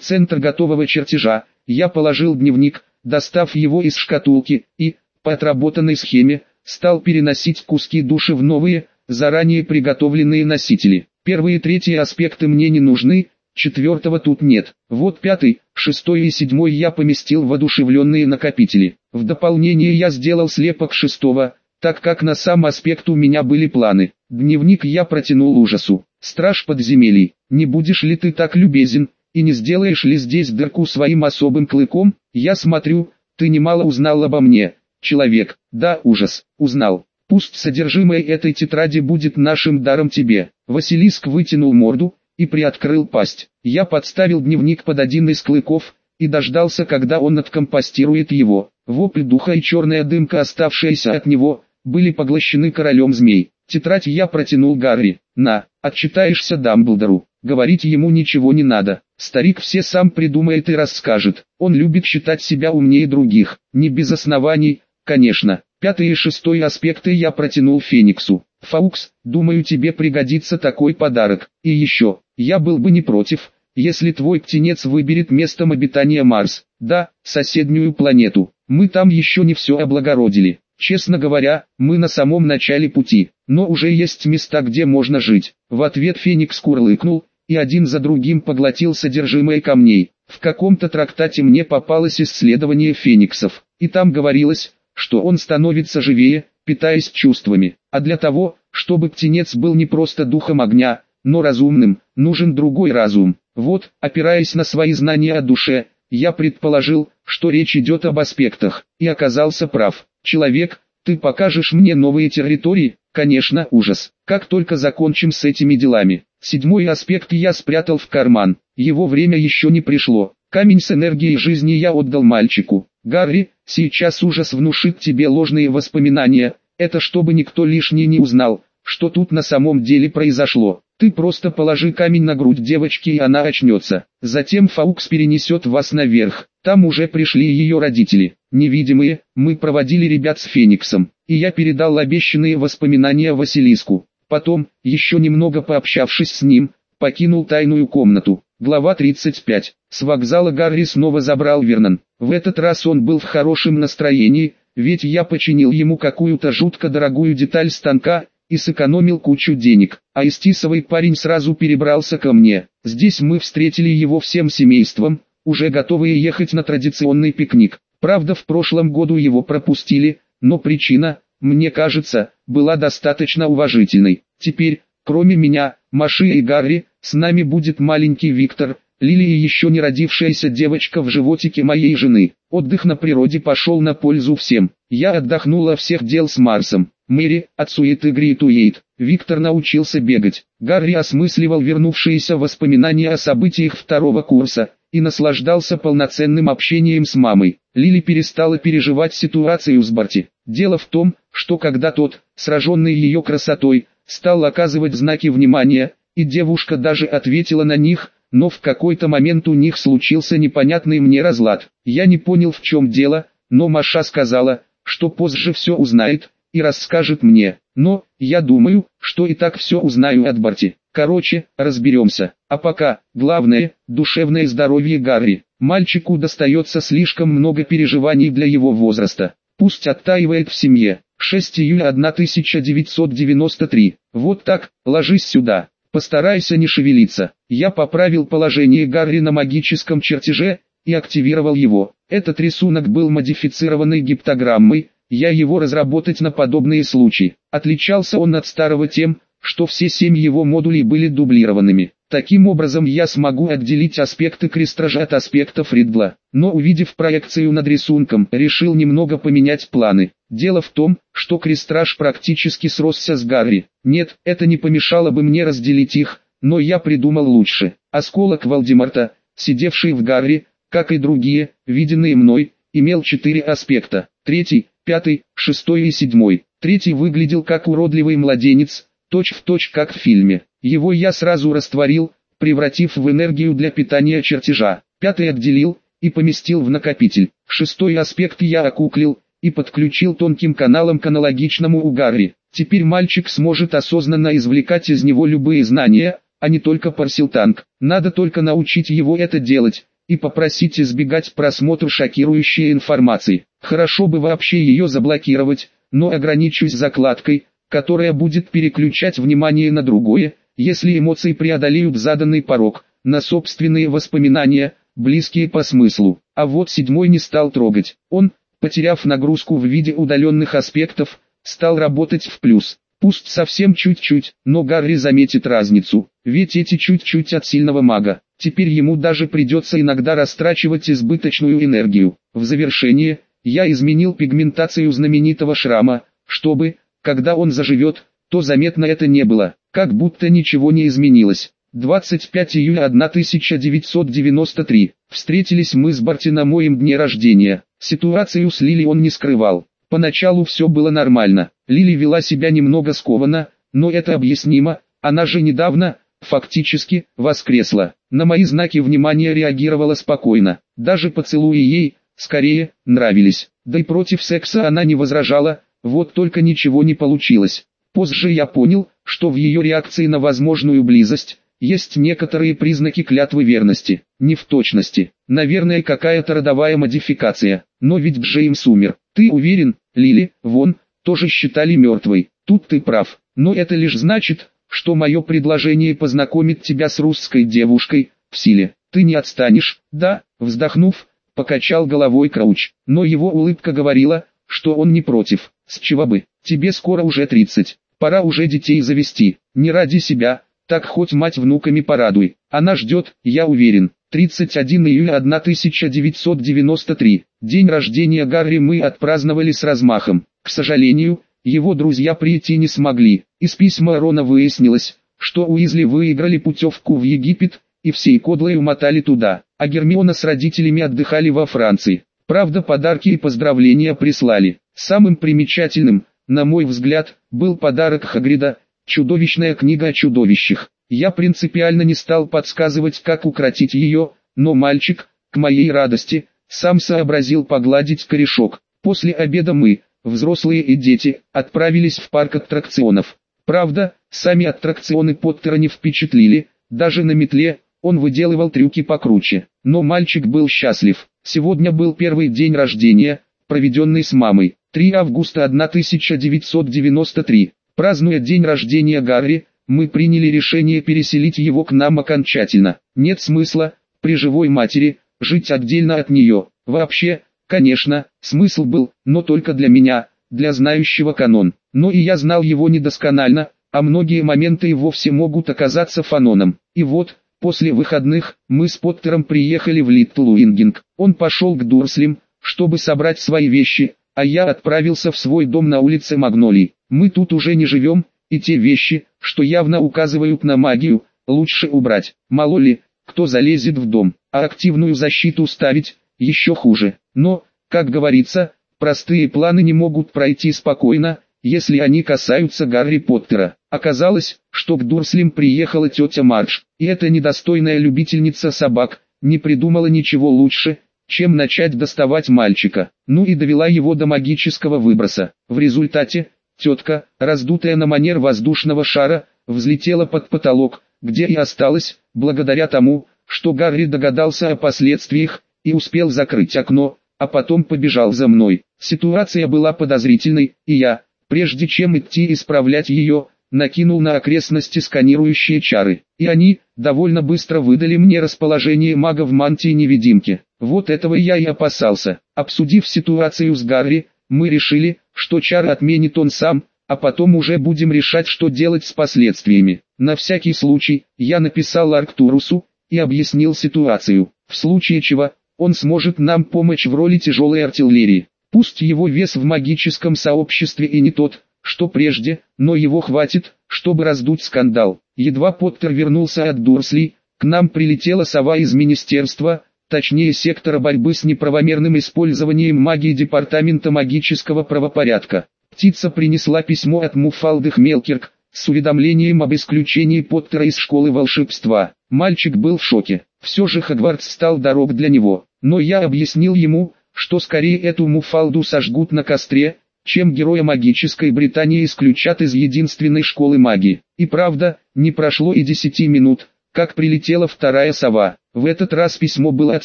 центр готового чертежа, я положил дневник, достав его из шкатулки, и, по отработанной схеме, стал переносить куски души в новые, заранее приготовленные носители. Первые и третьи аспекты мне не нужны, четвертого тут нет. Вот пятый, шестой и седьмой я поместил в одушевленные накопители. В дополнение я сделал слепок шестого, так как на сам аспект у меня были планы. Дневник я протянул ужасу. Страж подземелий, не будешь ли ты так любезен, и не сделаешь ли здесь дырку своим особым клыком? Я смотрю, ты немало узнал обо мне, человек. Да, ужас, узнал. Пусть содержимое этой тетради будет нашим даром тебе. Василиск вытянул морду и приоткрыл пасть. Я подставил дневник под один из клыков и дождался, когда он откомпостирует его. Вопль духа и черная дымка, оставшаяся от него, были поглощены королем змей. Тетрадь я протянул Гарри. На, отчитаешься Дамблдору. Говорить ему ничего не надо. Старик все сам придумает и расскажет. Он любит считать себя умнее других. Не без оснований, конечно. Пятый и шестой аспекты я протянул Фениксу. Фаукс, думаю тебе пригодится такой подарок. И еще, я был бы не против, если твой птенец выберет местом обитания Марс. Да, соседнюю планету. Мы там еще не все облагородили. Честно говоря, мы на самом начале пути, но уже есть места, где можно жить. В ответ Феникс курлыкнул, и один за другим поглотил содержимое камней. В каком-то трактате мне попалось исследование фениксов, и там говорилось, что он становится живее, питаясь чувствами. А для того, чтобы птенец был не просто духом огня, но разумным, нужен другой разум. Вот, опираясь на свои знания о душе, я предположил, что речь идет об аспектах, и оказался прав. Человек, ты покажешь мне новые территории? Конечно, ужас. Как только закончим с этими делами. Седьмой аспект я спрятал в карман. Его время еще не пришло. Камень с энергией жизни я отдал мальчику. Гарри, сейчас ужас внушит тебе ложные воспоминания. Это чтобы никто лишний не узнал, что тут на самом деле произошло. Ты просто положи камень на грудь девочки и она очнется. Затем Фаукс перенесет вас наверх. Там уже пришли ее родители. Невидимые, мы проводили ребят с Фениксом. И я передал обещанные воспоминания Василиску. Потом, еще немного пообщавшись с ним, покинул тайную комнату. Глава 35. С вокзала Гарри снова забрал Вернон. В этот раз он был в хорошем настроении, ведь я починил ему какую-то жутко дорогую деталь станка, и сэкономил кучу денег. А истисовый парень сразу перебрался ко мне. Здесь мы встретили его всем семейством, уже готовые ехать на традиционный пикник. Правда в прошлом году его пропустили, но причина, мне кажется, была достаточно уважительной. Теперь, кроме меня, Маши и Гарри, с нами будет маленький Виктор, Лили и еще не родившаяся девочка в животике моей жены. Отдых на природе пошел на пользу всем. Я отдохнула всех дел с Марсом. Мэри, от суеты гритует. Виктор научился бегать. Гарри осмысливал вернувшиеся воспоминания о событиях второго курса и наслаждался полноценным общением с мамой. Лили перестала переживать ситуацию с Барти. Дело в том, что когда тот, сраженный ее красотой, стал оказывать знаки внимания, и девушка даже ответила на них, но в какой-то момент у них случился непонятный мне разлад. Я не понял в чем дело, но Маша сказала, что позже все узнает, и расскажет мне. Но, я думаю, что и так все узнаю от Барти. Короче, разберемся. А пока, главное, душевное здоровье Гарри. Мальчику достается слишком много переживаний для его возраста. Пусть оттаивает в семье. 6 июля 1993. Вот так, ложись сюда. Постарайся не шевелиться. Я поправил положение Гарри на магическом чертеже и активировал его. Этот рисунок был модифицированной гиптограммой, я его разработать на подобные случаи. Отличался он от старого тем, что все семь его модулей были дублированными. Таким образом я смогу отделить аспекты крестража от аспектов Ридла. Но увидев проекцию над рисунком, решил немного поменять планы. Дело в том, что крестраж практически сросся с Гарри. Нет, это не помешало бы мне разделить их, но я придумал лучше. Осколок Валдемарта, сидевший в Гарри, как и другие, виденные мной, имел четыре аспекта. Третий, пятый, шестой и седьмой. Третий выглядел как уродливый младенец, точь в точь как в фильме. Его я сразу растворил, превратив в энергию для питания чертежа. Пятый отделил и поместил в накопитель. Шестой аспект я окуклил и подключил тонким каналом к аналогичному у Гарри. Теперь мальчик сможет осознанно извлекать из него любые знания, а не только парсилтанк. Надо только научить его это делать, и попросить избегать просмотра шокирующей информации. Хорошо бы вообще ее заблокировать, но ограничусь закладкой, которая будет переключать внимание на другое, если эмоции преодолеют заданный порог, на собственные воспоминания, близкие по смыслу. А вот седьмой не стал трогать. Он, потеряв нагрузку в виде удаленных аспектов, стал работать в плюс. Пусть совсем чуть-чуть, но Гарри заметит разницу, ведь эти чуть-чуть от сильного мага. Теперь ему даже придется иногда растрачивать избыточную энергию. В завершение, я изменил пигментацию знаменитого шрама, чтобы, когда он заживет, то заметно это не было, как будто ничего не изменилось. 25 июля 1993. Встретились мы с Барти на моем дне рождения. Ситуацию с Лили он не скрывал. Поначалу все было нормально. Лили вела себя немного скованно, но это объяснимо, она же недавно, фактически, воскресла. На мои знаки внимания реагировала спокойно. Даже поцелуи ей, скорее, нравились. Да и против секса она не возражала, вот только ничего не получилось. Позже я понял, что в ее реакции на возможную близость, есть некоторые признаки клятвы верности, не в точности, наверное какая-то родовая модификация, но ведь Джеймс умер. Ты уверен, Лили, вон, тоже считали мертвой, тут ты прав, но это лишь значит, что мое предложение познакомит тебя с русской девушкой, в силе. Ты не отстанешь, да, вздохнув, покачал головой Крауч, но его улыбка говорила, что он не против, с чего бы, тебе скоро уже 30, пора уже детей завести, не ради себя, так хоть мать внуками порадуй, она ждет, я уверен. 31 июля 1993, день рождения Гарри мы отпраздновали с размахом, к сожалению, его друзья прийти не смогли. Из письма Рона выяснилось, что Уизли выиграли путевку в Египет, и всей кодлой умотали туда, а Гермиона с родителями отдыхали во Франции. Правда подарки и поздравления прислали. Самым примечательным, на мой взгляд, был подарок Хагрида, чудовищная книга о чудовищах. Я принципиально не стал подсказывать, как укротить ее, но мальчик, к моей радости, сам сообразил погладить корешок. После обеда мы, взрослые и дети, отправились в парк аттракционов. Правда, сами аттракционы Поттера не впечатлили, даже на метле, он выделывал трюки покруче. Но мальчик был счастлив. Сегодня был первый день рождения, проведенный с мамой. 3 августа 1993. Празднуя день рождения Гарри, мы приняли решение переселить его к нам окончательно. Нет смысла, при живой матери, жить отдельно от нее. Вообще, Конечно, смысл был, но только для меня, для знающего канон. Но и я знал его недосконально, а многие моменты и вовсе могут оказаться фаноном. И вот, после выходных, мы с Поттером приехали в Литтлуингинг. Он пошел к Дурслим, чтобы собрать свои вещи, а я отправился в свой дом на улице Магнолий. Мы тут уже не живем, и те вещи, что явно указывают на магию, лучше убрать. Мало ли, кто залезет в дом, а активную защиту ставить, еще хуже. Но, как говорится, простые планы не могут пройти спокойно, если они касаются Гарри Поттера. Оказалось, что к Дурслим приехала тетя Мардж, и эта недостойная любительница собак, не придумала ничего лучше, чем начать доставать мальчика, ну и довела его до магического выброса. В результате, тетка, раздутая на манер воздушного шара, взлетела под потолок, где и осталась, благодаря тому, что Гарри догадался о последствиях, и успел закрыть окно, а потом побежал за мной. Ситуация была подозрительной, и я, прежде чем идти исправлять ее, накинул на окрестности сканирующие чары, и они, довольно быстро выдали мне расположение мага в мантии-невидимки. Вот этого я и опасался. Обсудив ситуацию с Гарри, мы решили, что чары отменит он сам, а потом уже будем решать, что делать с последствиями. На всякий случай, я написал Арктурусу, и объяснил ситуацию, в случае чего, он сможет нам помочь в роли тяжелой артиллерии. Пусть его вес в магическом сообществе и не тот, что прежде, но его хватит, чтобы раздуть скандал. Едва Поттер вернулся от Дурсли, к нам прилетела сова из министерства, точнее сектора борьбы с неправомерным использованием магии Департамента магического правопорядка. Птица принесла письмо от Муфалдых Мелкирк, с уведомлением об исключении Поттера из школы волшебства. Мальчик был в шоке. Все же Хогвартс стал дорог для него. Но я объяснил ему, что скорее эту Муфалду сожгут на костре, чем героя магической Британии исключат из единственной школы магии. И правда, не прошло и десяти минут, как прилетела вторая сова. В этот раз письмо было от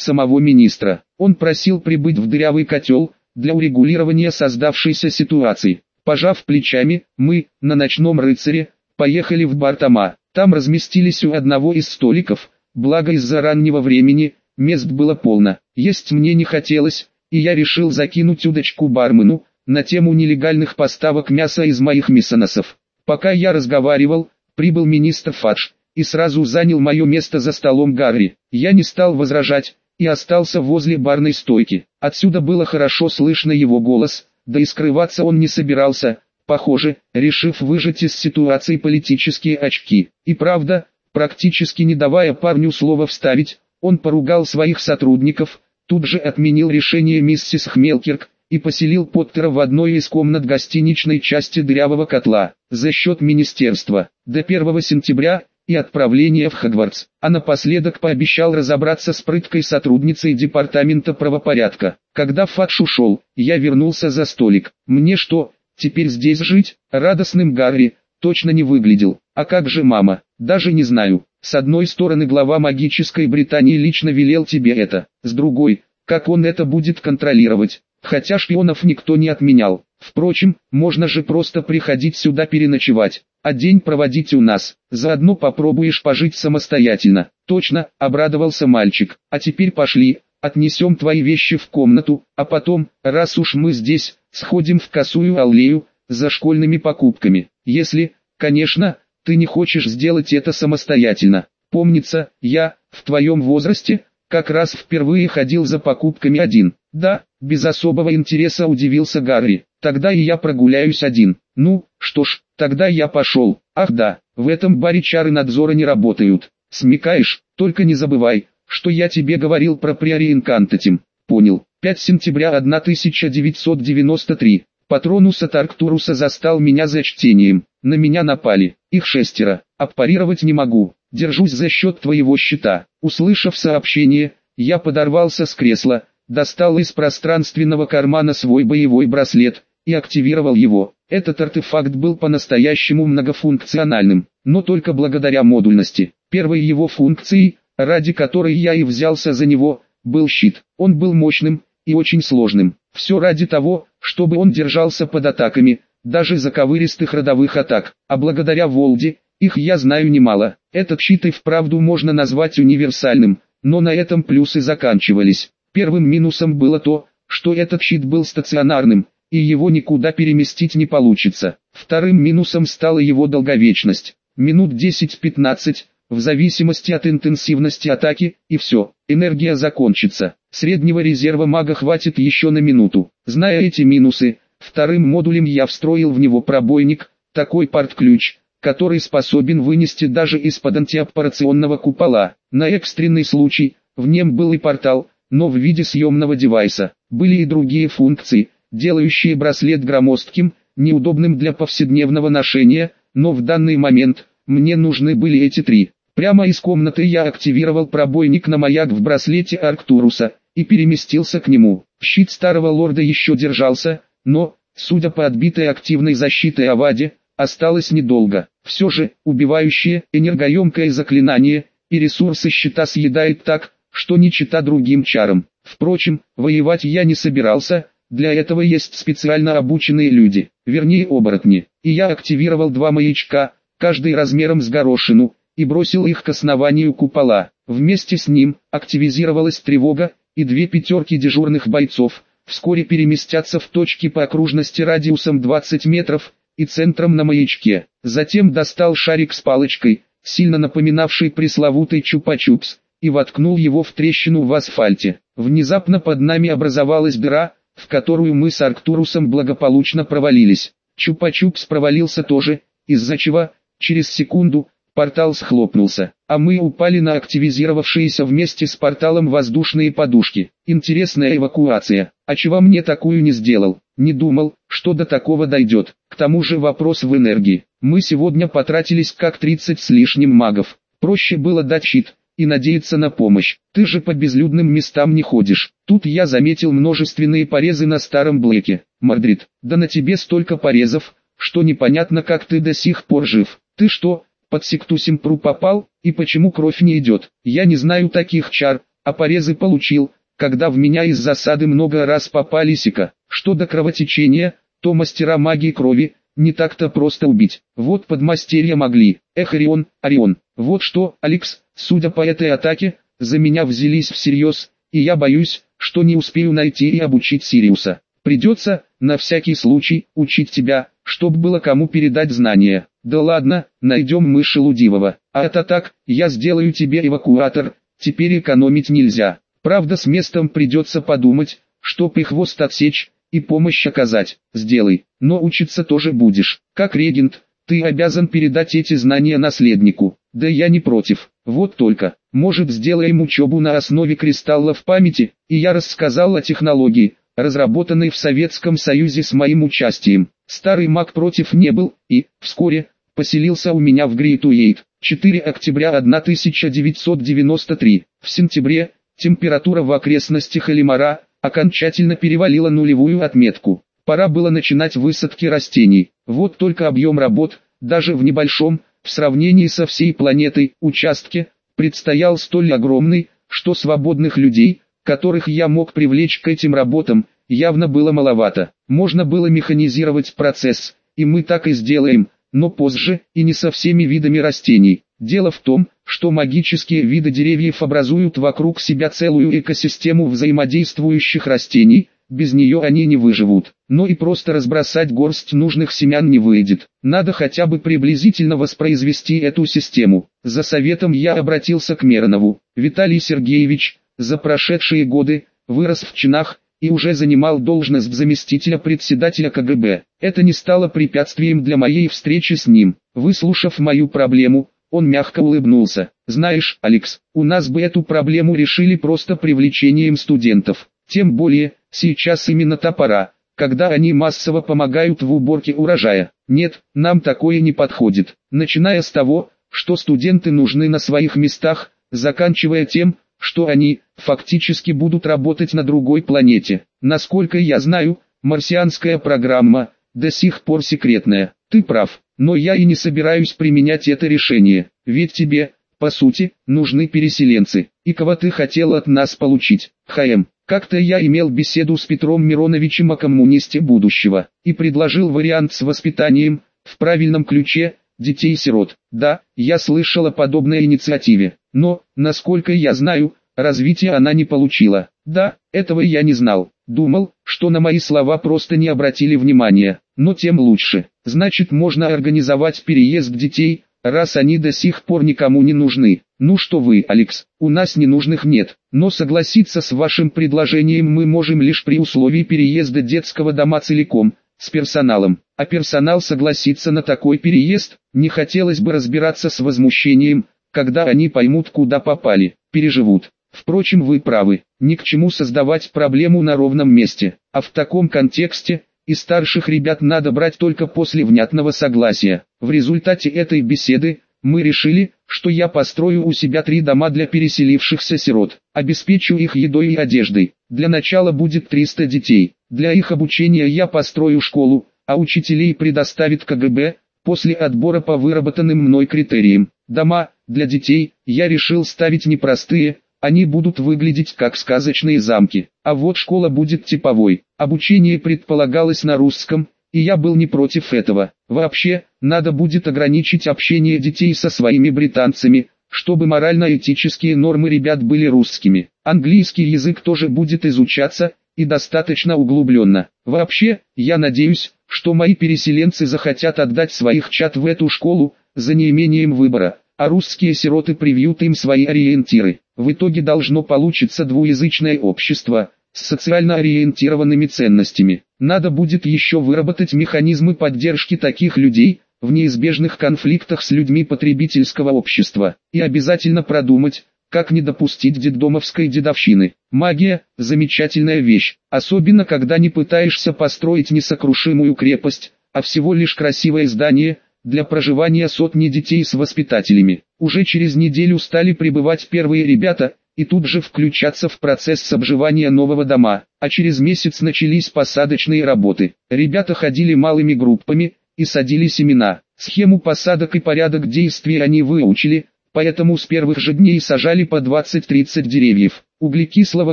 самого министра. Он просил прибыть в дырявый котел, для урегулирования создавшейся ситуации. Пожав плечами, мы, на ночном рыцаре, поехали в бар Тома. Там разместились у одного из столиков, благо из-за раннего времени, мест было полно. Есть мне не хотелось, и я решил закинуть удочку бармену, на тему нелегальных поставок мяса из моих миссоносов. Пока я разговаривал, прибыл министр Фадж, и сразу занял мое место за столом Гарри. Я не стал возражать, и остался возле барной стойки. Отсюда было хорошо слышно его голос, да и скрываться он не собирался, похоже, решив выжать из ситуации политические очки. И правда, практически не давая парню слова вставить, он поругал своих сотрудников, тут же отменил решение миссис Хмелкирк, и поселил Поттера в одной из комнат гостиничной части дырявого котла, за счет министерства, до 1 сентября, и отправления в Хогвартс, а напоследок пообещал разобраться с прыткой сотрудницей департамента правопорядка. Когда Фадж ушел, я вернулся за столик. Мне что, теперь здесь жить? Радостным Гарри, точно не выглядел. А как же мама? Даже не знаю. С одной стороны глава магической Британии лично велел тебе это, с другой, как он это будет контролировать? Хотя шпионов никто не отменял. Впрочем, можно же просто приходить сюда переночевать, а день проводить у нас. Заодно попробуешь пожить самостоятельно. Точно, обрадовался мальчик. А теперь пошли, отнесем твои вещи в комнату, а потом, раз уж мы здесь, сходим в косую аллею, за школьными покупками. Если, конечно, ты не хочешь сделать это самостоятельно. Помнится, я, в твоем возрасте, как раз впервые ходил за покупками один. Да, без особого интереса удивился Гарри. Тогда и я прогуляюсь один. Ну, что ж, тогда я пошел. Ах да, в этом баре чары надзора не работают. Смекаешь, только не забывай, что я тебе говорил про приориенкантатим. Понял. 5 сентября 1993. Патронуса Тарктуруса застал меня за чтением. На меня напали. Их шестеро. Аппарировать не могу. Держусь за счет твоего щита. Услышав сообщение, я подорвался с кресла, достал из пространственного кармана свой боевой браслет и активировал его. Этот артефакт был по-настоящему многофункциональным, но только благодаря модульности. Первой его функцией, ради которой я и взялся за него, был щит. Он был мощным и очень сложным. Все ради того, чтобы он держался под атаками, даже заковыристых родовых атак. А благодаря Волде, их я знаю немало. Этот щит и вправду можно назвать универсальным, но на этом плюсы заканчивались. Первым минусом было то, что этот щит был стационарным, и его никуда переместить не получится. Вторым минусом стала его долговечность. Минут 10-15, в зависимости от интенсивности атаки, и все, энергия закончится. Среднего резерва мага хватит еще на минуту. Зная эти минусы, вторым модулем я встроил в него пробойник, такой порт-ключ, который способен вынести даже из-под антиоппарационного купола. На экстренный случай, в нем был и портал, но в виде съемного девайса. Были и другие функции, делающие браслет громоздким, неудобным для повседневного ношения, но в данный момент, мне нужны были эти три. Прямо из комнаты я активировал пробойник на маяк в браслете Арктуруса, и переместился к нему. Щит старого лорда еще держался, но, судя по отбитой активной защитой Аваде, осталось недолго. Все же, убивающее, энергоемкое заклинание, и ресурсы щита съедает так, что не чита другим чарам. Впрочем, воевать я не собирался, для этого есть специально обученные люди, вернее оборотни. И я активировал два маячка, каждый размером с горошину, и бросил их к основанию купола. Вместе с ним, активизировалась тревога, и две пятерки дежурных бойцов, вскоре переместятся в точки по окружности радиусом 20 метров, и центром на маячке. Затем достал шарик с палочкой, сильно напоминавший пресловутый чупа-чупс, и воткнул его в трещину в асфальте. Внезапно под нами образовалась дыра, в которую мы с Арктурусом благополучно провалились. Чупа-чупс провалился тоже, из-за чего, через секунду, портал схлопнулся, а мы упали на активизировавшиеся вместе с порталом воздушные подушки. Интересная эвакуация. А чего мне такую не сделал? Не думал, что до такого дойдет. К тому же вопрос в энергии. Мы сегодня потратились как 30 с лишним магов. Проще было дать щит, и надеяться на помощь. Ты же по безлюдным местам не ходишь. Тут я заметил множественные порезы на старом Блэке. Мардрид, да на тебе столько порезов, что непонятно как ты до сих пор жив. Ты что, под сектусимпру попал, И почему кровь не идет? Я не знаю таких чар, а порезы получил, когда в меня из засады много раз попали сика. Что до кровотечения, то мастера магии крови, не так-то просто убить. Вот подмастерья могли. Эх, Орион, Орион. Вот что, Алекс, судя по этой атаке, за меня взялись всерьез, и я боюсь, что не успею найти и обучить Сириуса. Придется, на всякий случай, учить тебя, чтоб было кому передать знания. Да ладно, найдем мы Шелудивого. А это так, я сделаю тебе эвакуатор, теперь экономить нельзя. Правда с местом придется подумать, чтоб и хвост отсечь, и помощь оказать. Сделай, но учиться тоже будешь. Как регент, ты обязан передать эти знания наследнику. Да я не против. Вот только, может сделаем учебу на основе кристаллов памяти, и я рассказал о технологии, разработанной в Советском Союзе с моим участием. Старый маг против не был, и, вскоре, поселился у меня в Грейтуэйт. 4 октября 1993. В сентябре, температура в окрестностях Элимара, окончательно перевалила нулевую отметку. Пора было начинать высадки растений. Вот только объем работ, даже в небольшом, в сравнении со всей планетой, участке, предстоял столь огромный, что свободных людей, которых я мог привлечь к этим работам, явно было маловато. Можно было механизировать процесс, и мы так и сделаем, но позже, и не со всеми видами растений. Дело в том, что магические виды деревьев образуют вокруг себя целую экосистему взаимодействующих растений, без нее они не выживут. Но и просто разбросать горсть нужных семян не выйдет. Надо хотя бы приблизительно воспроизвести эту систему. За советом я обратился к Меронову. Виталий Сергеевич, за прошедшие годы, вырос в чинах, и уже занимал должность заместителя председателя КГБ. Это не стало препятствием для моей встречи с ним. Выслушав мою проблему, он мягко улыбнулся. «Знаешь, Алекс, у нас бы эту проблему решили просто привлечением студентов. Тем более, сейчас именно та пора, когда они массово помогают в уборке урожая. Нет, нам такое не подходит. Начиная с того, что студенты нужны на своих местах, заканчивая тем, что они, фактически будут работать на другой планете. Насколько я знаю, марсианская программа, до сих пор секретная. Ты прав, но я и не собираюсь применять это решение, ведь тебе, по сути, нужны переселенцы. И кого ты хотел от нас получить? ХМ. Как-то я имел беседу с Петром Мироновичем о коммунисте будущего, и предложил вариант с воспитанием, в правильном ключе, детей-сирот. Да, я слышал о подобной инициативе, но, насколько я знаю, развития она не получила. Да, этого я не знал. Думал, что на мои слова просто не обратили внимания, но тем лучше. Значит можно организовать переезд детей, раз они до сих пор никому не нужны. Ну что вы, Алекс, у нас ненужных нет, но согласиться с вашим предложением мы можем лишь при условии переезда детского дома целиком, с персоналом. А персонал согласится на такой переезд, не хотелось бы разбираться с возмущением, когда они поймут куда попали, переживут. Впрочем вы правы, ни к чему создавать проблему на ровном месте, а в таком контексте, и старших ребят надо брать только после внятного согласия. В результате этой беседы, мы решили, что я построю у себя три дома для переселившихся сирот, обеспечу их едой и одеждой. Для начала будет 300 детей, для их обучения я построю школу, а учителей предоставит КГБ, после отбора по выработанным мной критериям. Дома, для детей, я решил ставить непростые, они будут выглядеть как сказочные замки. А вот школа будет типовой. Обучение предполагалось на русском, и я был не против этого. Вообще, надо будет ограничить общение детей со своими британцами, чтобы морально-этические нормы ребят были русскими. Английский язык тоже будет изучаться, и достаточно углубленно. Вообще, я надеюсь, что мои переселенцы захотят отдать своих чат в эту школу, за неимением выбора а русские сироты привьют им свои ориентиры. В итоге должно получиться двуязычное общество, с социально ориентированными ценностями. Надо будет еще выработать механизмы поддержки таких людей, в неизбежных конфликтах с людьми потребительского общества, и обязательно продумать, как не допустить детдомовской дедовщины. Магия – замечательная вещь, особенно когда не пытаешься построить несокрушимую крепость, а всего лишь красивое здание – для проживания сотни детей с воспитателями. Уже через неделю стали прибывать первые ребята, и тут же включаться в процесс обживания нового дома, а через месяц начались посадочные работы. Ребята ходили малыми группами, и садили семена. Схему посадок и порядок действий они выучили, поэтому с первых же дней сажали по 20-30 деревьев. Углекислого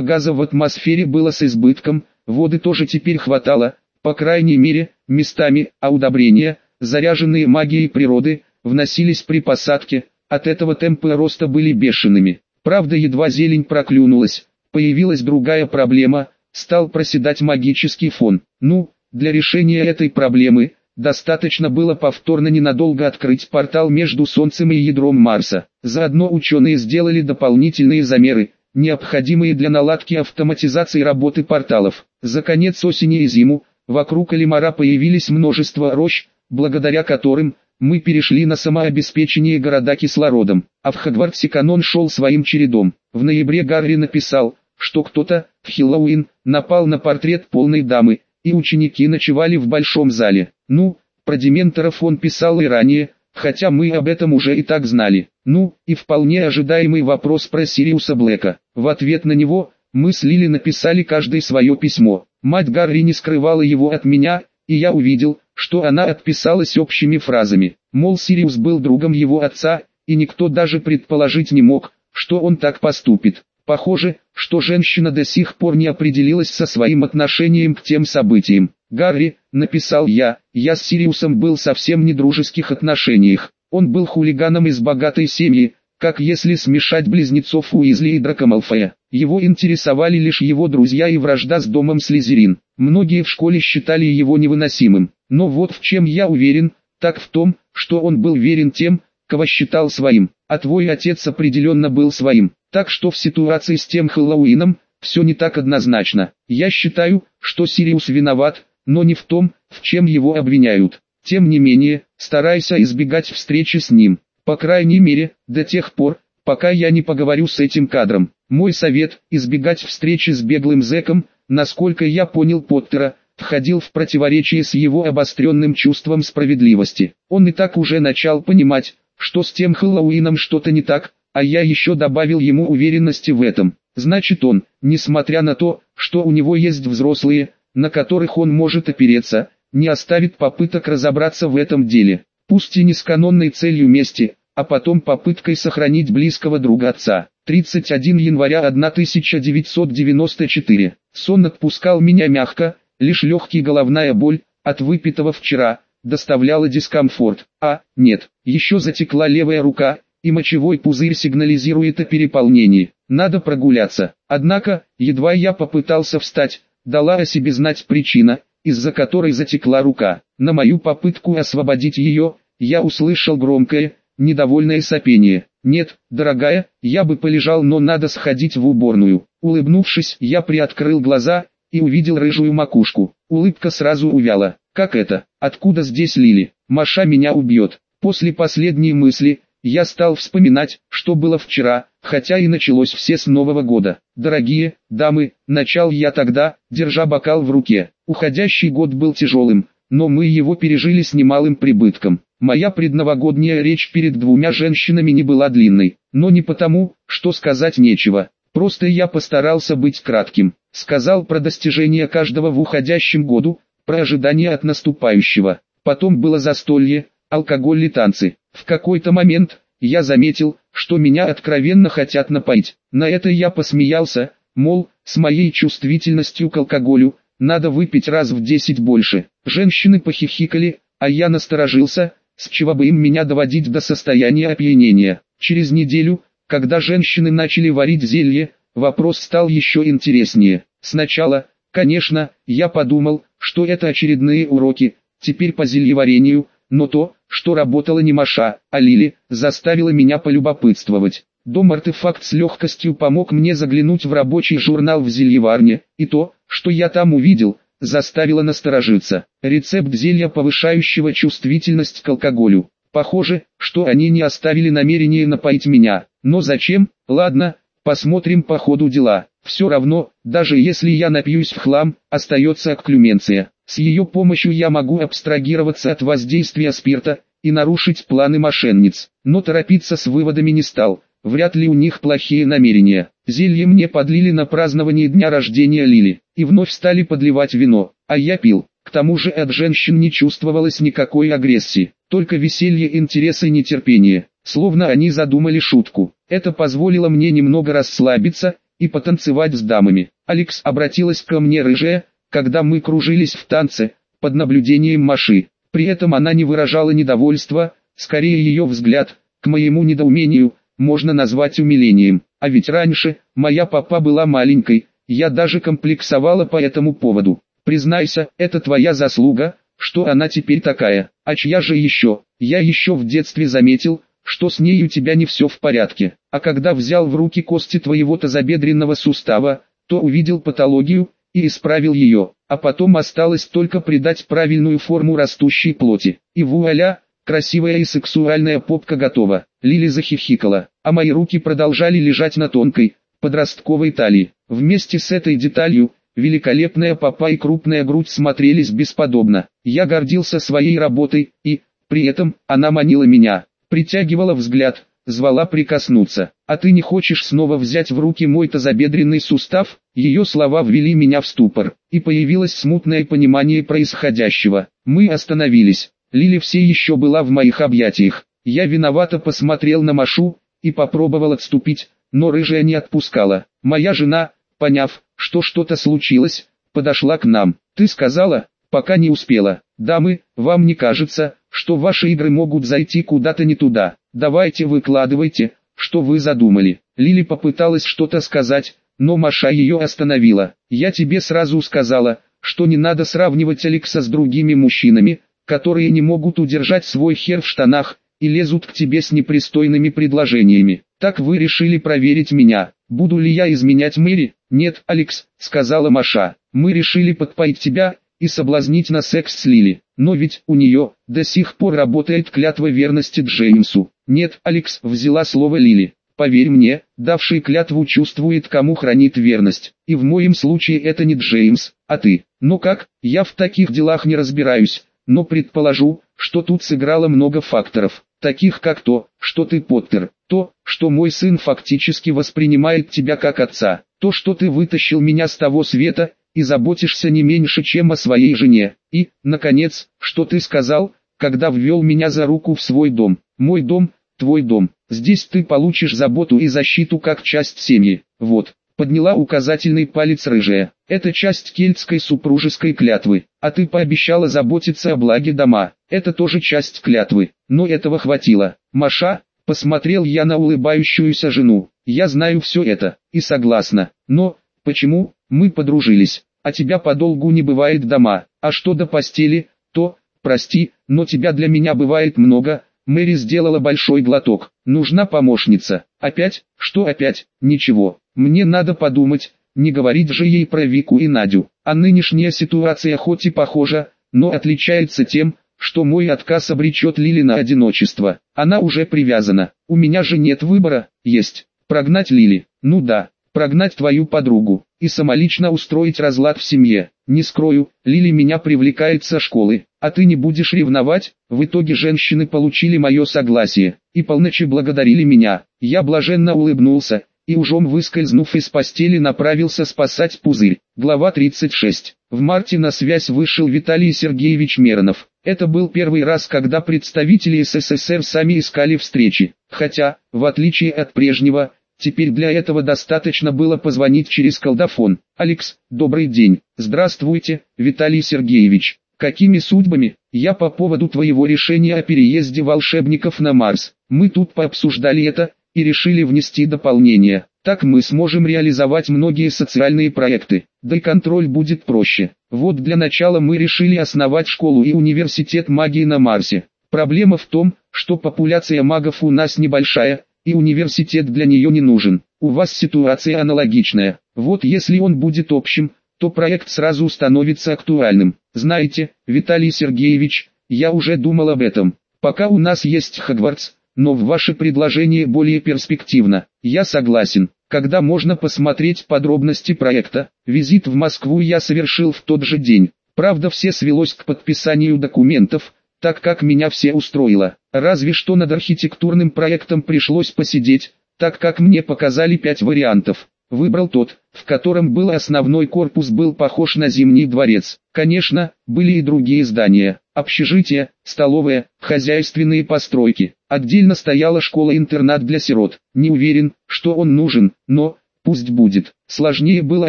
газа в атмосфере было с избытком, воды тоже теперь хватало, по крайней мере, местами, а удобрения, заряженные магией природы, вносились при посадке, от этого темпы роста были бешеными. Правда едва зелень проклюнулась, появилась другая проблема, стал проседать магический фон. Ну, для решения этой проблемы, достаточно было повторно ненадолго открыть портал между Солнцем и ядром Марса. Заодно ученые сделали дополнительные замеры, необходимые для наладки автоматизации работы порталов. За конец осени и зиму, вокруг Алимара появились множество рощ, благодаря которым, мы перешли на самообеспечение города кислородом, а в Хогвартсе канон шел своим чередом. В ноябре Гарри написал, что кто-то, в Хиллоуин, напал на портрет полной дамы, и ученики ночевали в большом зале. Ну, про дементоров он писал и ранее, хотя мы об этом уже и так знали. Ну, и вполне ожидаемый вопрос про Сириуса Блэка. В ответ на него, мы с Лили написали каждый свое письмо. Мать Гарри не скрывала его от меня, и я увидел, что она отписалась общими фразами. Мол, Сириус был другом его отца, и никто даже предположить не мог, что он так поступит. Похоже, что женщина до сих пор не определилась со своим отношением к тем событиям. «Гарри», — написал я, — «я с Сириусом был совсем не дружеских отношениях. Он был хулиганом из богатой семьи, как если смешать близнецов Уизли и Драко Малфоя. Его интересовали лишь его друзья и вражда с домом Слизерин. Многие в школе считали его невыносимым. Но вот в чем я уверен, так в том, что он был верен тем, кого считал своим, а твой отец определенно был своим. Так что в ситуации с тем Хэллоуином, все не так однозначно. Я считаю, что Сириус виноват, но не в том, в чем его обвиняют. Тем не менее, старайся избегать встречи с ним. По крайней мере, до тех пор, пока я не поговорю с этим кадром. Мой совет – избегать встречи с беглым зэком, насколько я понял Поттера, входил в противоречие с его обостренным чувством справедливости. Он и так уже начал понимать, что с тем Хэллоуином что-то не так, а я еще добавил ему уверенности в этом. Значит он, несмотря на то, что у него есть взрослые, на которых он может опереться, не оставит попыток разобраться в этом деле. Пусть и не с канонной целью мести, а потом попыткой сохранить близкого друга отца. 31 января 1994. Сон отпускал меня мягко, лишь легкий головная боль, от выпитого вчера, доставляла дискомфорт. А, нет, еще затекла левая рука, и мочевой пузырь сигнализирует о переполнении. Надо прогуляться. Однако, едва я попытался встать, дала о себе знать причина, из-за которой затекла рука. На мою попытку освободить ее, я услышал громкое, недовольное сопение. «Нет, дорогая, я бы полежал, но надо сходить в уборную». Улыбнувшись, я приоткрыл глаза и увидел рыжую макушку. Улыбка сразу увяла. «Как это? Откуда здесь Лили? Маша меня убьет». После последней мысли, я стал вспоминать, что было вчера, хотя и началось все с Нового года. Дорогие дамы, начал я тогда, держа бокал в руке. Уходящий год был тяжелым, но мы его пережили с немалым прибытком. Моя предновогодняя речь перед двумя женщинами не была длинной, но не потому, что сказать нечего. Просто я постарался быть кратким. Сказал про достижения каждого в уходящем году, про ожидания от наступающего. Потом было застолье, алкоголь и танцы. В какой-то момент, я заметил, что меня откровенно хотят напоить. На это я посмеялся, мол, с моей чувствительностью к алкоголю, надо выпить раз в десять больше. Женщины похихикали, а я насторожился, с чего бы им меня доводить до состояния опьянения. Через неделю, когда женщины начали варить зелье, вопрос стал еще интереснее. Сначала, конечно, я подумал, что это очередные уроки, теперь по зельеварению, но то, что работала не Маша, а Лили, заставило меня полюбопытствовать. Дом-артефакт с легкостью помог мне заглянуть в рабочий журнал в зельеварне, и то, что я там увидел, заставило насторожиться. Рецепт зелья, повышающего чувствительность к алкоголю. Похоже, что они не оставили намерения напоить меня. Но зачем? Ладно, посмотрим по ходу дела. Все равно, даже если я напьюсь в хлам, остается акклюменция. С ее помощью я могу абстрагироваться от воздействия спирта и нарушить планы мошенниц. Но торопиться с выводами не стал, вряд ли у них плохие намерения. Зелье мне подлили на празднование дня рождения Лили, и вновь стали подливать вино, а я пил. К тому же от женщин не чувствовалось никакой агрессии, только веселье, интерес и нетерпение. Словно они задумали шутку. Это позволило мне немного расслабиться и потанцевать с дамами. Алекс обратилась ко мне рыжая, когда мы кружились в танце, под наблюдением Маши. При этом она не выражала недовольства, скорее ее взгляд, к моему недоумению, можно назвать умилением. А ведь раньше, моя папа была маленькой, я даже комплексовала по этому поводу. Признайся, это твоя заслуга, что она теперь такая, а чья же еще? Я еще в детстве заметил, что с ней у тебя не все в порядке, а когда взял в руки кости твоего тазобедренного сустава, то увидел патологию и исправил ее, а потом осталось только придать правильную форму растущей плоти. И вуаля, красивая и сексуальная попка готова. Лили захихикала, а мои руки продолжали лежать на тонкой, подростковой талии. Вместе с этой деталью, великолепная попа и крупная грудь смотрелись бесподобно. Я гордился своей работой, и, при этом, она манила меня, притягивала взгляд, звала прикоснуться. «А ты не хочешь снова взять в руки мой тазобедренный сустав?» Ее слова ввели меня в ступор, и появилось смутное понимание происходящего. Мы остановились. Лили все еще была в моих объятиях. Я виновато посмотрел на Машу, и попробовал отступить, но рыжая не отпускала. Моя жена, поняв, что что-то случилось, подошла к нам. Ты сказала, пока не успела. Дамы, вам не кажется, что ваши игры могут зайти куда-то не туда? Давайте выкладывайте, что вы задумали. Лили попыталась что-то сказать, но Маша ее остановила. Я тебе сразу сказала, что не надо сравнивать Алекса с другими мужчинами, которые не могут удержать свой хер в штанах, и лезут к тебе с непристойными предложениями. Так вы решили проверить меня, буду ли я изменять Мэри? Нет, Алекс, сказала Маша, мы решили подпоить тебя, и соблазнить на секс с Лили. Но ведь у нее до сих пор работает клятва верности Джеймсу. Нет, Алекс взяла слово Лили. Поверь мне, давший клятву чувствует, кому хранит верность. И в моем случае это не Джеймс, а ты. Но как, я в таких делах не разбираюсь, но предположу, что тут сыграло много факторов, таких как то, что ты Поттер, то, что мой сын фактически воспринимает тебя как отца, то, что ты вытащил меня с того света, и заботишься не меньше, чем о своей жене, и, наконец, что ты сказал, когда ввел меня за руку в свой дом, мой дом, твой дом, здесь ты получишь заботу и защиту как часть семьи, вот, подняла указательный палец рыжая. Это часть кельтской супружеской клятвы, а ты пообещала заботиться о благе дома. Это тоже часть клятвы, но этого хватило. Маша, посмотрел я на улыбающуюся жену. Я знаю все это, и согласна. Но, почему, мы подружились, а тебя подолгу не бывает дома. А что до постели, то, прости, но тебя для меня бывает много, Мэри сделала большой глоток. Нужна помощница. Опять? Что опять? Ничего. Мне надо подумать, не говорить же ей про Вику и Надю. А нынешняя ситуация хоть и похожа, но отличается тем, что мой отказ обречет Лили на одиночество. Она уже привязана. У меня же нет выбора, есть. Прогнать Лили. Ну да, прогнать твою подругу. И самолично устроить разлад в семье. Не скрою, Лили меня привлекает со школы, а ты не будешь ревновать, в итоге женщины получили мое согласие, и полночи благодарили меня, я блаженно улыбнулся, и ужом выскользнув из постели направился спасать пузырь. Глава 36. В марте на связь вышел Виталий Сергеевич Меронов. Это был первый раз, когда представители СССР сами искали встречи, хотя, в отличие от прежнего, Теперь для этого достаточно было позвонить через колдофон. «Алекс, добрый день. Здравствуйте, Виталий Сергеевич. Какими судьбами? Я по поводу твоего решения о переезде волшебников на Марс. Мы тут пообсуждали это, и решили внести дополнение. Так мы сможем реализовать многие социальные проекты, да и контроль будет проще. Вот для начала мы решили основать школу и университет магии на Марсе. Проблема в том, что популяция магов у нас небольшая, и университет для нее не нужен. У вас ситуация аналогичная. Вот если он будет общим, то проект сразу становится актуальным. Знаете, Виталий Сергеевич, я уже думал об этом. Пока у нас есть Хогвартс, но в ваше предложение более перспективно. Я согласен. Когда можно посмотреть подробности проекта, визит в Москву я совершил в тот же день. Правда все свелось к подписанию документов, так как меня все устроило. Разве что над архитектурным проектом пришлось посидеть, так как мне показали пять вариантов. Выбрал тот, в котором был основной корпус был похож на Зимний дворец. Конечно, были и другие здания, общежития, столовая, хозяйственные постройки. Отдельно стояла школа-интернат для сирот. Не уверен, что он нужен, но, пусть будет. Sложнее было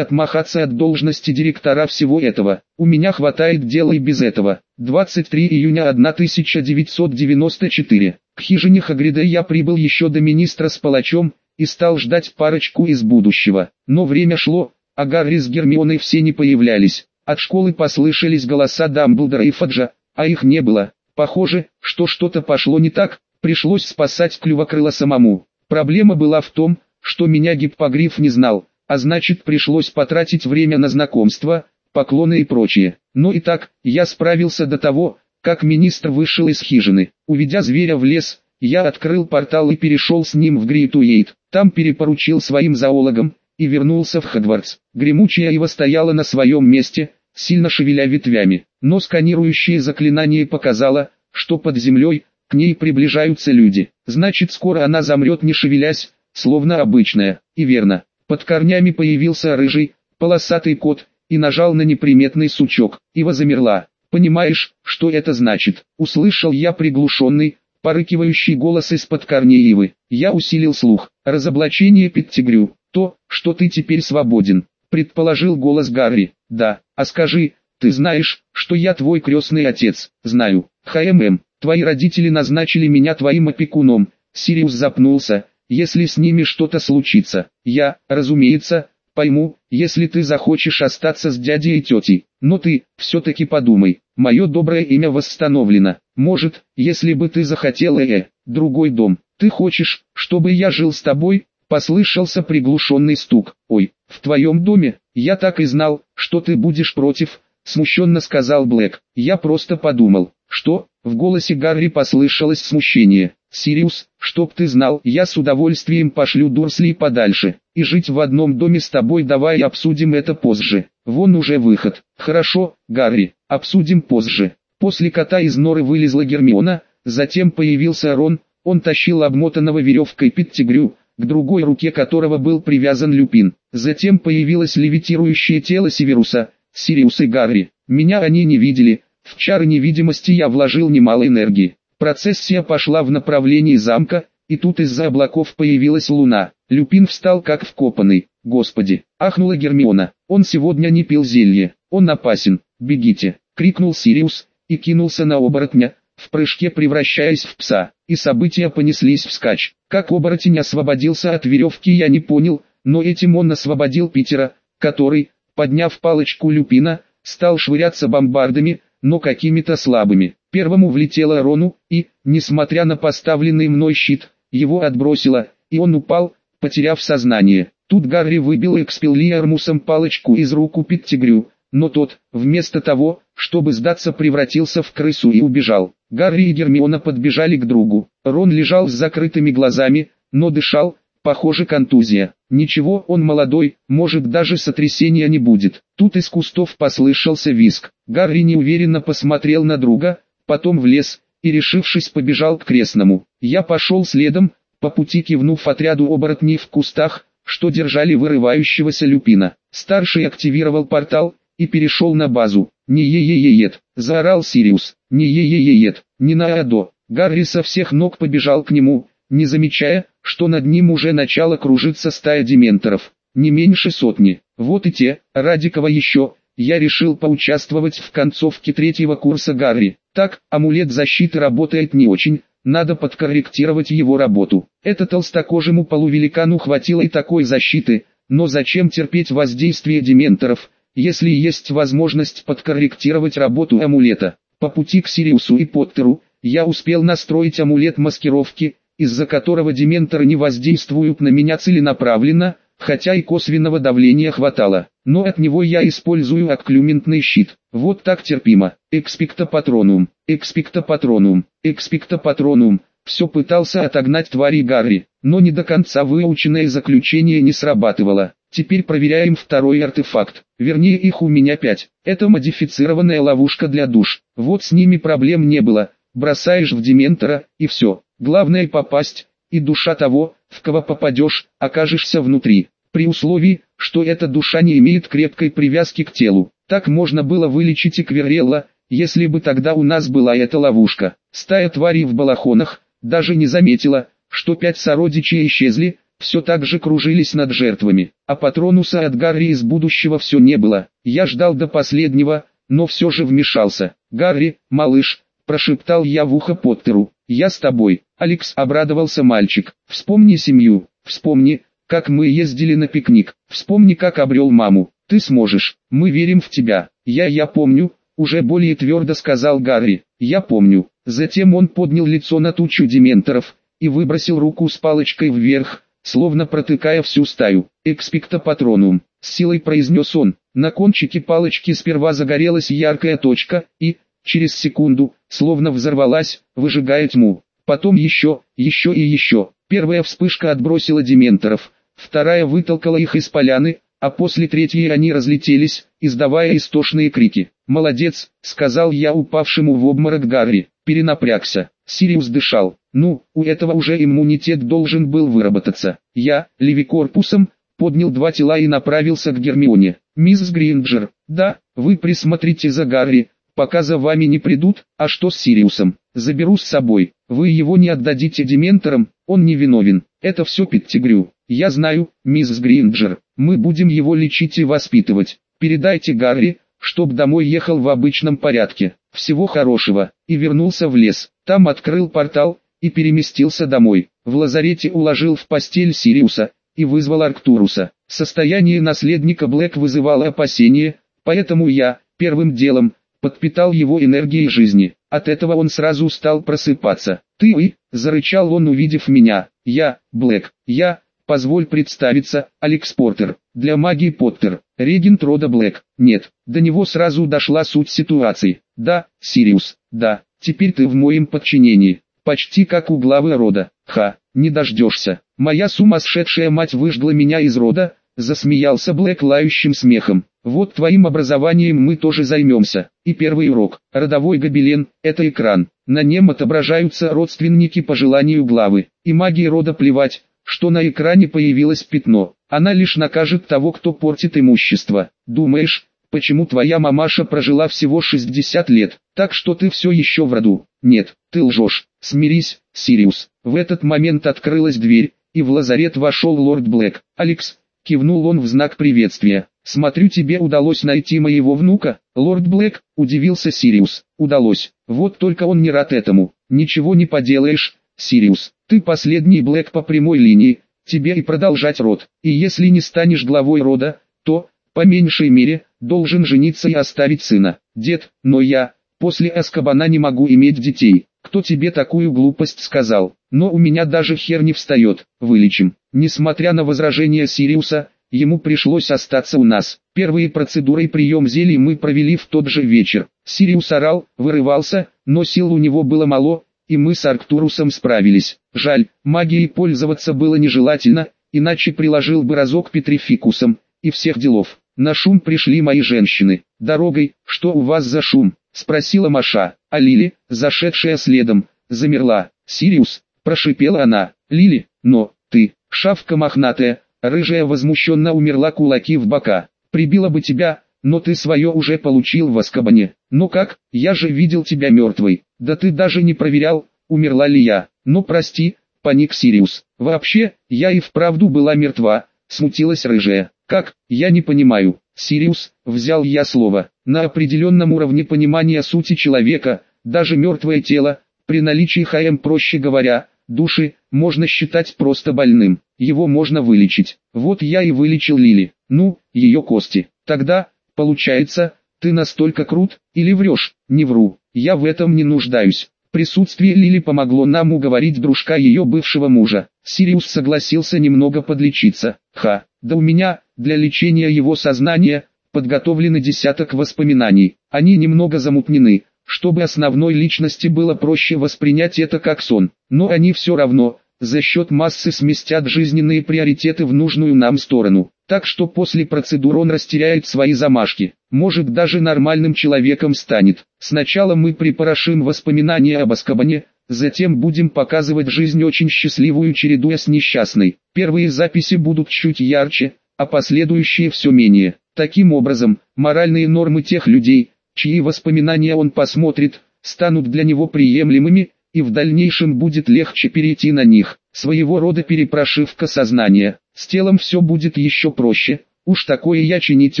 отмахаться от должности директора всего этого. У меня хватает дела и без этого. 23 июня 1994. К хижине Хагрида я прибыл еще до министра с палачом, и стал ждать парочку из будущего. Но время шло, а Гарри с Гермионой все не появлялись. От школы послышались голоса Дамблдора и Фаджа, а их не было. Похоже, что что-то пошло не так, пришлось спасать Клювокрыла самому. Проблема была в том, что меня гиппогриф не знал, а значит пришлось потратить время на знакомство, поклоны и прочее. Но и так, я справился до того, как министр вышел из хижины. Уведя зверя в лес, я открыл портал и перешел с ним в Гритуэйт. Там перепоручил своим зоологам, и вернулся в Хогвартс. Гремучая ива стояла на своем месте, сильно шевеля ветвями, но сканирующее заклинание показало, что под землей, к ней приближаются люди. Значит скоро она замрет не шевелясь, словно обычная, и верно. Под корнями появился рыжий, полосатый кот, и нажал на неприметный сучок, ива замерла. «Понимаешь, что это значит?» Услышал я приглушенный, порыкивающий голос из-под корней ивы. Я усилил слух. «Разоблачение Петтигрю, то, что ты теперь свободен», предположил голос Гарри. «Да, а скажи, ты знаешь, что я твой крестный отец?» «Знаю. ХММ, твои родители назначили меня твоим опекуном». Сириус запнулся. «Если с ними что-то случится, я, разумеется, пойму, если ты захочешь остаться с дядей и тетей. Но ты, все-таки подумай, мое доброе имя восстановлено. Может, если бы ты захотела э, другой дом, ты хочешь, чтобы я жил с тобой?» Послышался приглушенный стук. «Ой, в твоем доме, я так и знал, что ты будешь против», смущенно сказал Блэк. «Я просто подумал, что...» В голосе Гарри послышалось смущение. «Сириус, чтоб ты знал, я с удовольствием пошлю Дурсли подальше, и жить в одном доме с тобой давай обсудим это позже. Вон уже выход. Хорошо, Гарри, обсудим позже». После кота из норы вылезла Гермиона, затем появился Рон, он тащил обмотанного веревкой Питтигрю, к другой руке которого был привязан Люпин. Затем появилось левитирующее тело Северуса, Сириус и Гарри. Меня они не видели, в чары невидимости я вложил немало энергии. Процессия пошла в направлении замка, и тут из-за облаков появилась луна. Люпин встал как вкопанный. «Господи!» – ахнула Гермиона. «Он сегодня не пил зелье. Он опасен. Бегите!» – крикнул Сириус, и кинулся на оборотня, в прыжке превращаясь в пса. И события понеслись вскачь. Как оборотень освободился от веревки я не понял, но этим он освободил Питера, который, подняв палочку Люпина, стал швыряться бомбардами, но какими-то слабыми. Первому влетело Рону, и, несмотря на поставленный мной щит, его отбросило, и он упал, потеряв сознание. Тут Гарри выбил экспеллиармусом палочку из рук у Питтигрю, но тот, вместо того, чтобы сдаться превратился в крысу и убежал. Гарри и Гермиона подбежали к другу. Рон лежал с закрытыми глазами, но дышал, похоже контузия. Ничего, он молодой, может даже сотрясения не будет. Тут из кустов послышался виск. Гарри неуверенно посмотрел на друга, потом в лес, и решившись побежал к крестному. Я пошел следом, по пути кивнув отряду оборотней в кустах, что держали вырывающегося люпина. Старший активировал портал, и перешел на базу. «Не е-е-е-ет!» – заорал Сириус. «Не е-е-е-ет! Не на Адо!» Гарри со всех ног побежал к нему, не замечая, что над ним уже начало кружиться стая дементоров, не меньше сотни. Вот и те, ради еще, я решил поучаствовать в концовке третьего курса Гарри. Так, амулет защиты работает не очень, надо подкорректировать его работу. Это толстокожему полувеликану хватило и такой защиты, но зачем терпеть воздействие дементоров, если есть возможность подкорректировать работу амулета? По пути к Сириусу и Поттеру, я успел настроить амулет маскировки, из-за которого дементоры не воздействуют на меня целенаправленно, хотя и косвенного давления хватало. Но от него я использую акклюментный щит. Вот так терпимо. Экспекта патронум, экспекта патронум, экспекта патронум. Все пытался отогнать твари Гарри, но не до конца выученное заключение не срабатывало. Теперь проверяем второй артефакт. Вернее их у меня пять. Это модифицированная ловушка для душ. Вот с ними проблем не было. Бросаешь в дементора, и все. Главное попасть, и душа того, в кого попадешь, окажешься внутри. При условии, что эта душа не имеет крепкой привязки к телу. Так можно было вылечить Экверелла, если бы тогда у нас была эта ловушка. Стая тварей в балахонах, даже не заметила, что пять сородичей исчезли, все так же кружились над жертвами. А патронуса от Гарри из будущего все не было. Я ждал до последнего, но все же вмешался. «Гарри, малыш», – прошептал я в ухо Поттеру, – «я с тобой». Алекс обрадовался мальчик. «Вспомни семью, вспомни, как мы ездили на пикник, вспомни, как обрел маму. Ты сможешь, мы верим в тебя». «Я, я помню», – уже более твердо сказал Гарри. «Я помню». Затем он поднял лицо на тучу дементоров и выбросил руку с палочкой вверх, словно протыкая всю стаю. «Экспекта патронум», — силой произнес он. На кончике палочки сперва загорелась яркая точка, и, через секунду, словно взорвалась, выжигая тьму. Потом еще, еще и еще. Первая вспышка отбросила дементоров, вторая вытолкала их из поляны, а после третьей они разлетелись, издавая истошные крики. «Молодец», — сказал я упавшему в обморок Гарри, перенапрягся. Сириус дышал. Ну, у этого уже иммунитет должен был выработаться. Я, левикорпусом, поднял два тела и направился к Гермионе. «Мисс Гринджер, да, вы присмотрите за Гарри, пока за вами не придут, а что с Сириусом? Заберу с собой, вы его не отдадите дементорам, он не виновен, это все Петтигрю. Я знаю, мисс Гринджер, мы будем его лечить и воспитывать. Передайте Гарри, чтоб домой ехал в обычном порядке. Всего хорошего, и вернулся в лес. Там открыл портал, и переместился домой. В лазарете уложил в постель Сириуса, и вызвал Арктуруса. Состояние наследника Блэк вызывало опасения, поэтому я, первым делом, подпитал его энергией жизни. От этого он сразу стал просыпаться. «Ты и!» – зарычал он увидев меня. «Я, Блэк, я, позволь представиться, Алекс Портер, для магии Поттер, регент рода Блэк». Нет, до него сразу дошла суть ситуации. «Да, Сириус, да, теперь ты в моем подчинении, почти как у главы рода. Ха, не дождешься. Моя сумасшедшая мать выжгла меня из рода, засмеялся Блэк лающим смехом. Вот твоим образованием мы тоже займемся. И первый урок. Родовой гобелен – это экран. На нем отображаются родственники по желанию главы. И магии рода плевать, что на экране появилось пятно. Она лишь накажет того, кто портит имущество. Думаешь, почему твоя мамаша прожила всего 60 лет, так что ты все еще в роду? Нет, ты лжешь. Смирись, Сириус. В этот момент открылась дверь, и в лазарет вошел лорд Блэк. «Алекс», кивнул он в знак приветствия. «Смотрю, тебе удалось найти моего внука». «Лорд Блэк», удивился Сириус. «Удалось. Вот только он не рад этому. Ничего не поделаешь, Сириус. Ты последний Блэк по прямой линии. Тебе и продолжать род. И если не станешь главой рода, то, по меньшей мере, должен жениться и оставить сына. Дед, но я, после Аскабана не могу иметь детей. Кто тебе такую глупость сказал? Но у меня даже хер не встает, вылечим. Несмотря на возражения Сириуса, ему пришлось остаться у нас. Первые процедуры и прием зелий мы провели в тот же вечер. Сириус орал, вырывался, но сил у него было мало, и мы с Арктурусом справились. Жаль, магией пользоваться было нежелательно, иначе приложил бы разок Петрификусом, и всех делов. На шум пришли мои женщины. «Дорогой, что у вас за шум?» – спросила Маша, а Лили, зашедшая следом, замерла. «Сириус», – прошипела она, – «Лили, но, ты, шавка мохнатая», рыжая возмущенно уперла кулаки в бока. «Прибила бы тебя, но ты свое уже получил в Азкабане. Но как, я же видел тебя мертвой. Да ты даже не проверял, умерла ли я. Ну прости, поник Сириус. Вообще, я и вправду была мертва, смутилась рыжая. Как, я не понимаю. Сириус, взял я слово. На определенном уровне понимания сути человека, даже мертвое тело, при наличии ХМ проще говоря, души, можно считать просто больным. Его можно вылечить. Вот я и вылечил Лили. Ну, ее кости. Тогда, получается, ты настолько крут, или врешь? Не вру, я в этом не нуждаюсь. Присутствие Лили помогло нам уговорить дружка ее бывшего мужа. Сириус согласился немного подлечиться. Ха, да у меня, для лечения его сознания, подготовлены десяток воспоминаний. Они немного замутнены, чтобы основной личности было проще воспринять это как сон. Но они все равно, за счет массы сместят жизненные приоритеты в нужную нам сторону. Так что после процедур он растеряет свои замашки, может даже нормальным человеком станет. Сначала мы припорошим воспоминания об Аскабане, затем будем показывать жизнь очень счастливую чередуя с несчастной. Первые записи будут чуть ярче, а последующие все менее. Таким образом, моральные нормы тех людей, чьи воспоминания он посмотрит, станут для него приемлемыми, и в дальнейшем будет легче перейти на них. Своего рода перепрошивка сознания. С телом все будет еще проще, уж такое я чинить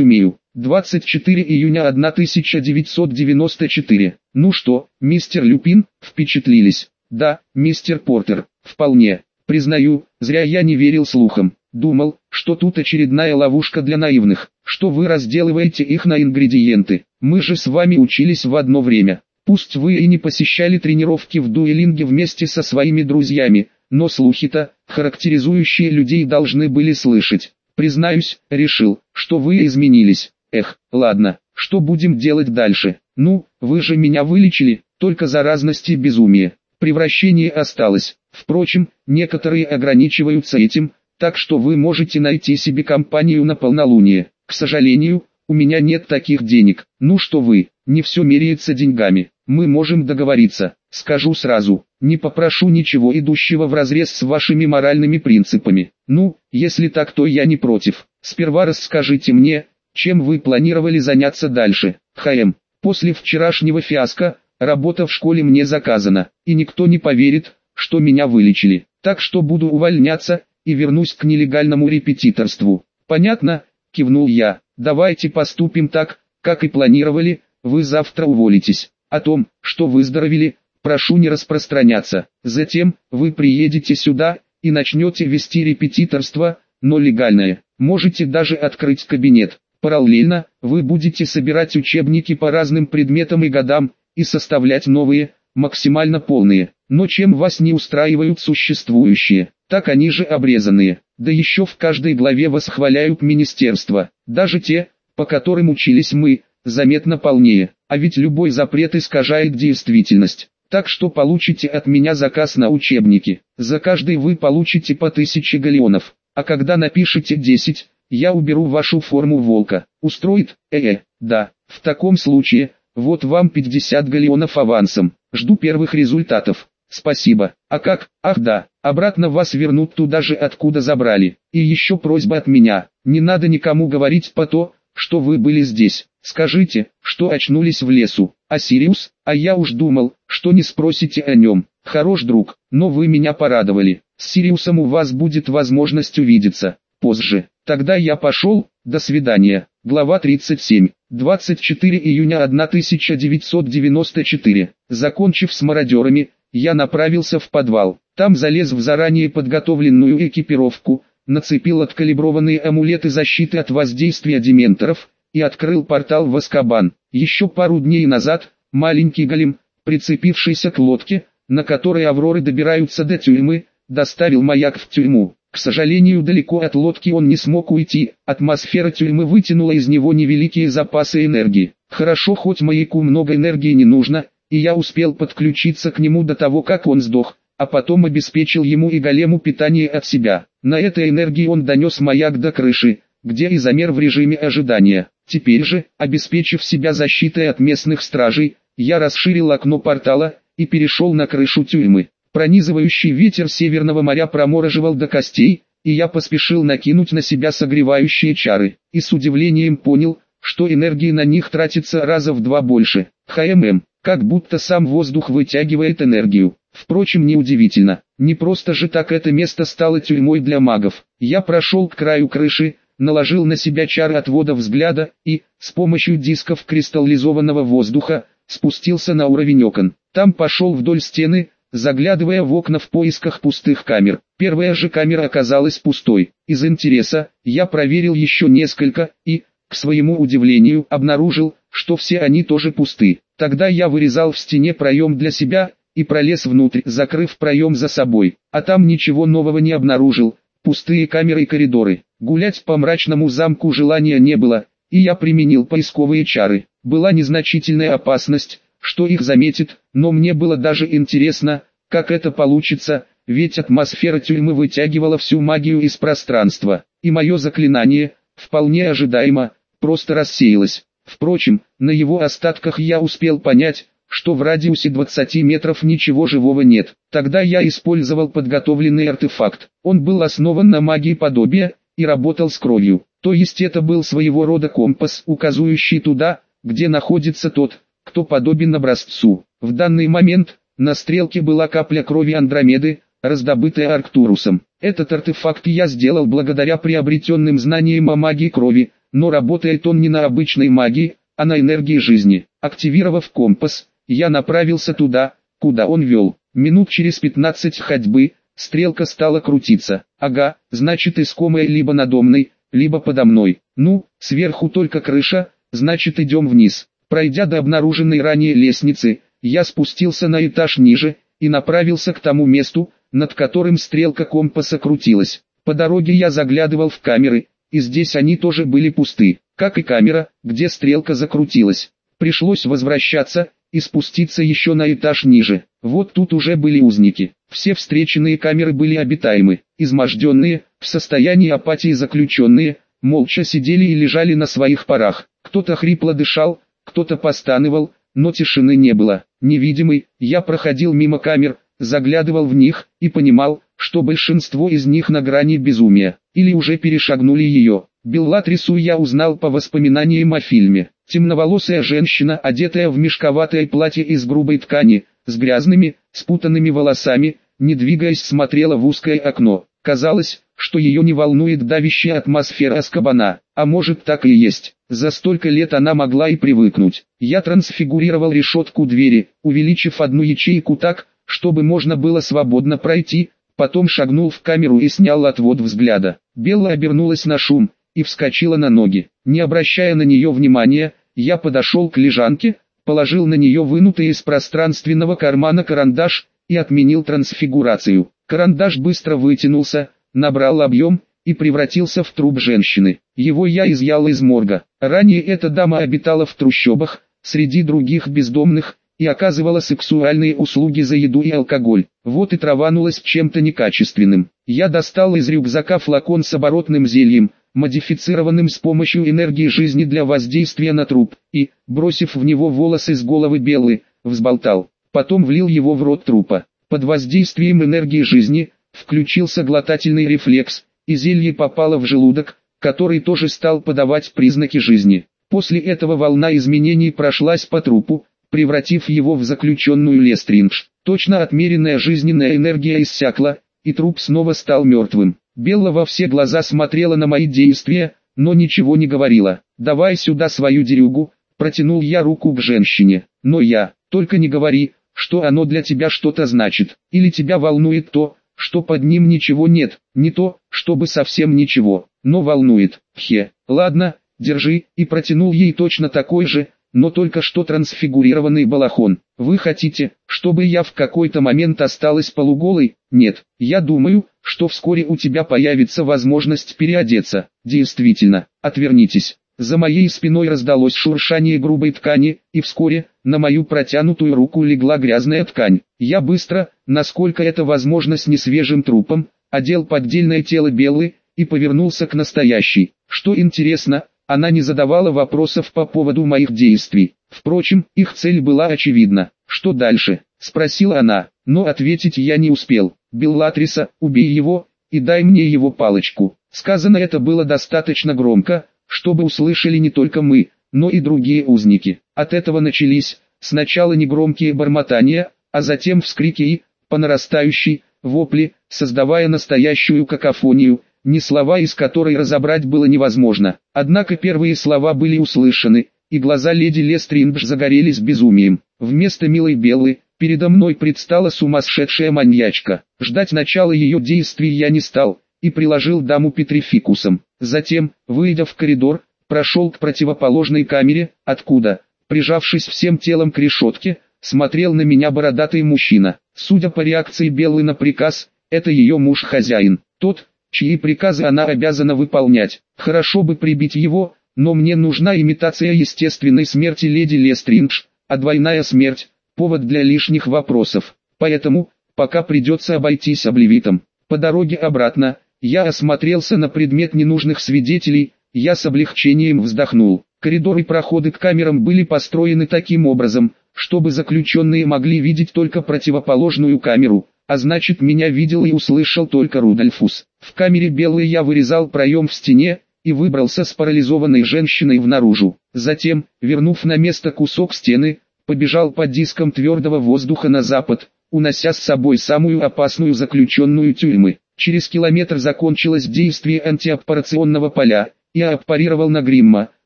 умею. 24 июня 1994. Ну что, мистер Люпин, впечатлились? Да, мистер Портер, вполне. Признаю, зря я не верил слухам. Думал, что тут очередная ловушка для наивных, что вы разделываете их на ингредиенты. Мы же с вами учились в одно время. Пусть вы и не посещали тренировки в дуэлинге вместе со своими друзьями, но слухи-то, характеризующие людей должны были слышать. Признаюсь, решил, что вы изменились. Эх, ладно, что будем делать дальше? Ну, вы же меня вылечили, только заразность и безумие. Превращение осталось. Впрочем, некоторые ограничиваются этим, так что вы можете найти себе компанию на полнолуние. К сожалению, у меня нет таких денег. Ну что вы, не все меряется деньгами. Мы можем договориться. Скажу сразу, не попрошу ничего идущего вразрез с вашими моральными принципами. Ну, если так, то я не против. Сперва расскажите мне, чем вы планировали заняться дальше. ХМ. После вчерашнего фиаско, работа в школе мне заказана, и никто не поверит, что меня вылечили. Так что буду увольняться, и вернусь к нелегальному репетиторству. Понятно? Кивнул я. Давайте поступим так, как и планировали, вы завтра уволитесь. О том, что выздоровели, прошу не распространяться. Затем, вы приедете сюда, и начнете вести репетиторство, но легальное. Можете даже открыть кабинет. Параллельно, вы будете собирать учебники по разным предметам и годам, и составлять новые, максимально полные. Но чем вас не устраивают существующие, так они же обрезанные. Да еще в каждой главе восхваляют министерство. Даже те, по которым учились мы, заметно полнее. А ведь любой запрет искажает действительность. Так что получите от меня заказ на учебники. За каждый вы получите по тысяче галеонов. А когда напишите 10, я уберу вашу форму волка. Устроит? Э-э, да. В таком случае, вот вам 50 галеонов авансом. Жду первых результатов. Спасибо. А как? Ах да, обратно вас вернут туда же откуда забрали. И еще просьба от меня. Не надо никому говорить по то, что вы были здесь. Скажите, что очнулись в лесу. А Сириус? А я уж думал, что не спросите о нем. Хорош друг, но вы меня порадовали. С Сириусом у вас будет возможность увидеться. Позже. Тогда я пошел, до свидания. Глава 37. 24 июня 1994. Закончив с мародерами, я направился в подвал. Там залез в заранее подготовленную экипировку, нацепил откалиброванные амулеты защиты от воздействия дементоров и открыл портал в Аскабан. Еще пару дней назад, маленький голем, прицепившийся к лодке, на которой авроры добираются до тюрьмы, доставил маяк в тюрьму. К сожалению, далеко от лодки он не смог уйти, атмосфера тюрьмы вытянула из него невеликие запасы энергии. Хорошо, хоть маяку много энергии не нужно, и я успел подключиться к нему до того, как он сдох, а потом обеспечил ему и голему питание от себя. На этой энергии он донес маяк до крыши, где и замер в режиме ожидания. Теперь же, обеспечив себя защитой от местных стражей, я расширил окно портала и перешел на крышу тюрьмы. Пронизывающий ветер Северного моря промороживал до костей, и я поспешил накинуть на себя согревающие чары, и с удивлением понял, что энергии на них тратится раза в два больше. ХММ, как будто сам воздух вытягивает энергию. Впрочем, неудивительно, не просто же так это место стало тюрьмой для магов. Я прошел к краю крыши, наложил на себя чары отвода взгляда и, с помощью дисков кристаллизованного воздуха, спустился на уровень окон. Там пошел вдоль стены, заглядывая в окна в поисках пустых камер. Первая же камера оказалась пустой. Из интереса, я проверил еще несколько и, к своему удивлению, обнаружил, что все они тоже пусты. Тогда я вырезал в стене проем для себя, и пролез внутрь, закрыв проем за собой. А там ничего нового не обнаружил, пустые камеры и коридоры. Гулять по мрачному замку желания не было, и я применил поисковые чары. Была незначительная опасность, что их заметит, но мне было даже интересно, как это получится, ведь атмосфера тюрьмы вытягивала всю магию из пространства, и мое заклинание, вполне ожидаемо, просто рассеялось. Впрочем, на его остатках я успел понять, что в радиусе 20 метров ничего живого нет. Тогда я использовал подготовленный артефакт. Он был основан на магии подобия и работал с кровью. То есть это был своего рода компас, указывающий туда, где находится тот, кто подобен образцу. В данный момент, На стрелке была капля крови Андромеды, раздобытая Арктурусом. Этот артефакт я сделал благодаря приобретенным знаниям о магии крови, но работает он не на обычной магии, а на энергии жизни. Активировав компас, я направился туда, куда он вел. Минут через 15 ходьбы, стрелка стала крутиться. Ага, значит искомая либо надо мной, либо подо мной. Ну, сверху только крыша, значит идем вниз. Пройдя до обнаруженной ранее лестницы, я спустился на этаж ниже, и направился к тому месту, над которым стрелка компаса крутилась. По дороге я заглядывал в камеры, и здесь они тоже были пусты, как и камера, где стрелка закрутилась. Пришлось возвращаться, и спуститься еще на этаж ниже. Вот тут уже были узники. Все встреченные камеры были обитаемы, изможденные, в состоянии апатии заключенные, молча сидели и лежали на своих парах. Кто-то хрипло дышал, кто-то постанывал, но тишины не было. Невидимый, я проходил мимо камер, заглядывал в них, и понимал, что большинство из них на грани безумия, или уже перешагнули ее. Беллатрису я узнал по воспоминаниям о фильме. Темноволосая женщина, одетая в мешковатое платье из грубой ткани, с грязными, спутанными волосами, не двигаясь смотрела в узкое окно. Казалось, что ее не волнует давящая атмосфера Аскабана, а может так и есть. За столько лет она могла и привыкнуть. Я трансфигурировал решетку двери, увеличив одну ячейку так, чтобы можно было свободно пройти, потом шагнул в камеру и снял отвод взгляда. Белла обернулась на шум и вскочила на ноги. Не обращая на нее внимания, я подошел к лежанке, положил на нее вынутый из пространственного кармана карандаш и отменил трансфигурацию. Карандаш быстро вытянулся, набрал объем и превратился в труп женщины. Его я изъял из морга. Ранее эта дама обитала в трущобах, среди других бездомных, и оказывала сексуальные услуги за еду и алкоголь. Вот и траванулась чем-то некачественным. Я достал из рюкзака флакон с оборотным зельем, модифицированным с помощью энергии жизни для воздействия на труп, и, бросив в него волосы с головы белы, взболтал. Потом влил его в рот трупа. Под воздействием энергии жизни, включился глотательный рефлекс, и зелье попало в желудок, который тоже стал подавать признаки жизни. После этого волна изменений прошлась по трупу, превратив его в заключенную Лестриндж. Точно отмеренная жизненная энергия иссякла, и труп снова стал мертвым. Белла во все глаза смотрела на мои действия, но ничего не говорила. «Давай сюда свою дерюгу», протянул я руку к женщине. «Но я, только не говори, что оно для тебя что-то значит, или тебя волнует то, что под ним ничего нет, не то, чтобы совсем ничего, но волнует. Хе, ладно, держи, и протянул ей точно такой же, но только что трансфигурированный балахон. Вы хотите, чтобы я в какой-то момент осталась полуголой? Нет, я думаю, что вскоре у тебя появится возможность переодеться. Действительно, отвернитесь. За моей спиной раздалось шуршание грубой ткани, и вскоре, на мою протянутую руку легла грязная ткань. Я быстро, насколько это возможно с несвежим трупом, одел поддельное тело Беллы, и повернулся к настоящей. Что интересно, она не задавала вопросов по поводу моих действий. Впрочем, их цель была очевидна. «Что дальше?» – спросила она, но ответить я не успел. «Беллатриса, убей его, и дай мне его палочку». Сказано это было достаточно громко, чтобы услышали не только мы, но и другие узники. От этого начались, сначала негромкие бормотания, а затем вскрики и, по нарастающей, вопли, создавая настоящую какофонию, ни слова из которой разобрать было невозможно. Однако первые слова были услышаны, и глаза леди Лестриндж загорелись безумием. Вместо милой Беллы, передо мной предстала сумасшедшая маньячка. Ждать начала ее действий я не стал, и приложил даму Петрификусом. Затем, выйдя в коридор, прошел к противоположной камере, откуда, прижавшись всем телом к решетке, смотрел на меня бородатый мужчина. Судя по реакции Беллы на приказ, это ее муж-хозяин. Тот, чьи приказы она обязана выполнять. Хорошо бы прибить его, но мне нужна имитация естественной смерти леди Лестриндж, а двойная смерть – повод для лишних вопросов. Поэтому, пока придется обойтись обливитом. По дороге обратно, я осмотрелся на предмет ненужных свидетелей, я с облегчением вздохнул. Коридоры и проходы к камерам были построены таким образом, чтобы заключенные могли видеть только противоположную камеру, а значит меня видел и услышал только Рудольфус. В камере белый я вырезал проем в стене, и выбрался с парализованной женщиной внаружу. Затем, вернув на место кусок стены, побежал под диском твердого воздуха на запад, унося с собой самую опасную заключенную тюрьмы. Через километр закончилось действие антиаппарационного поля, и аппарировал на Гримма.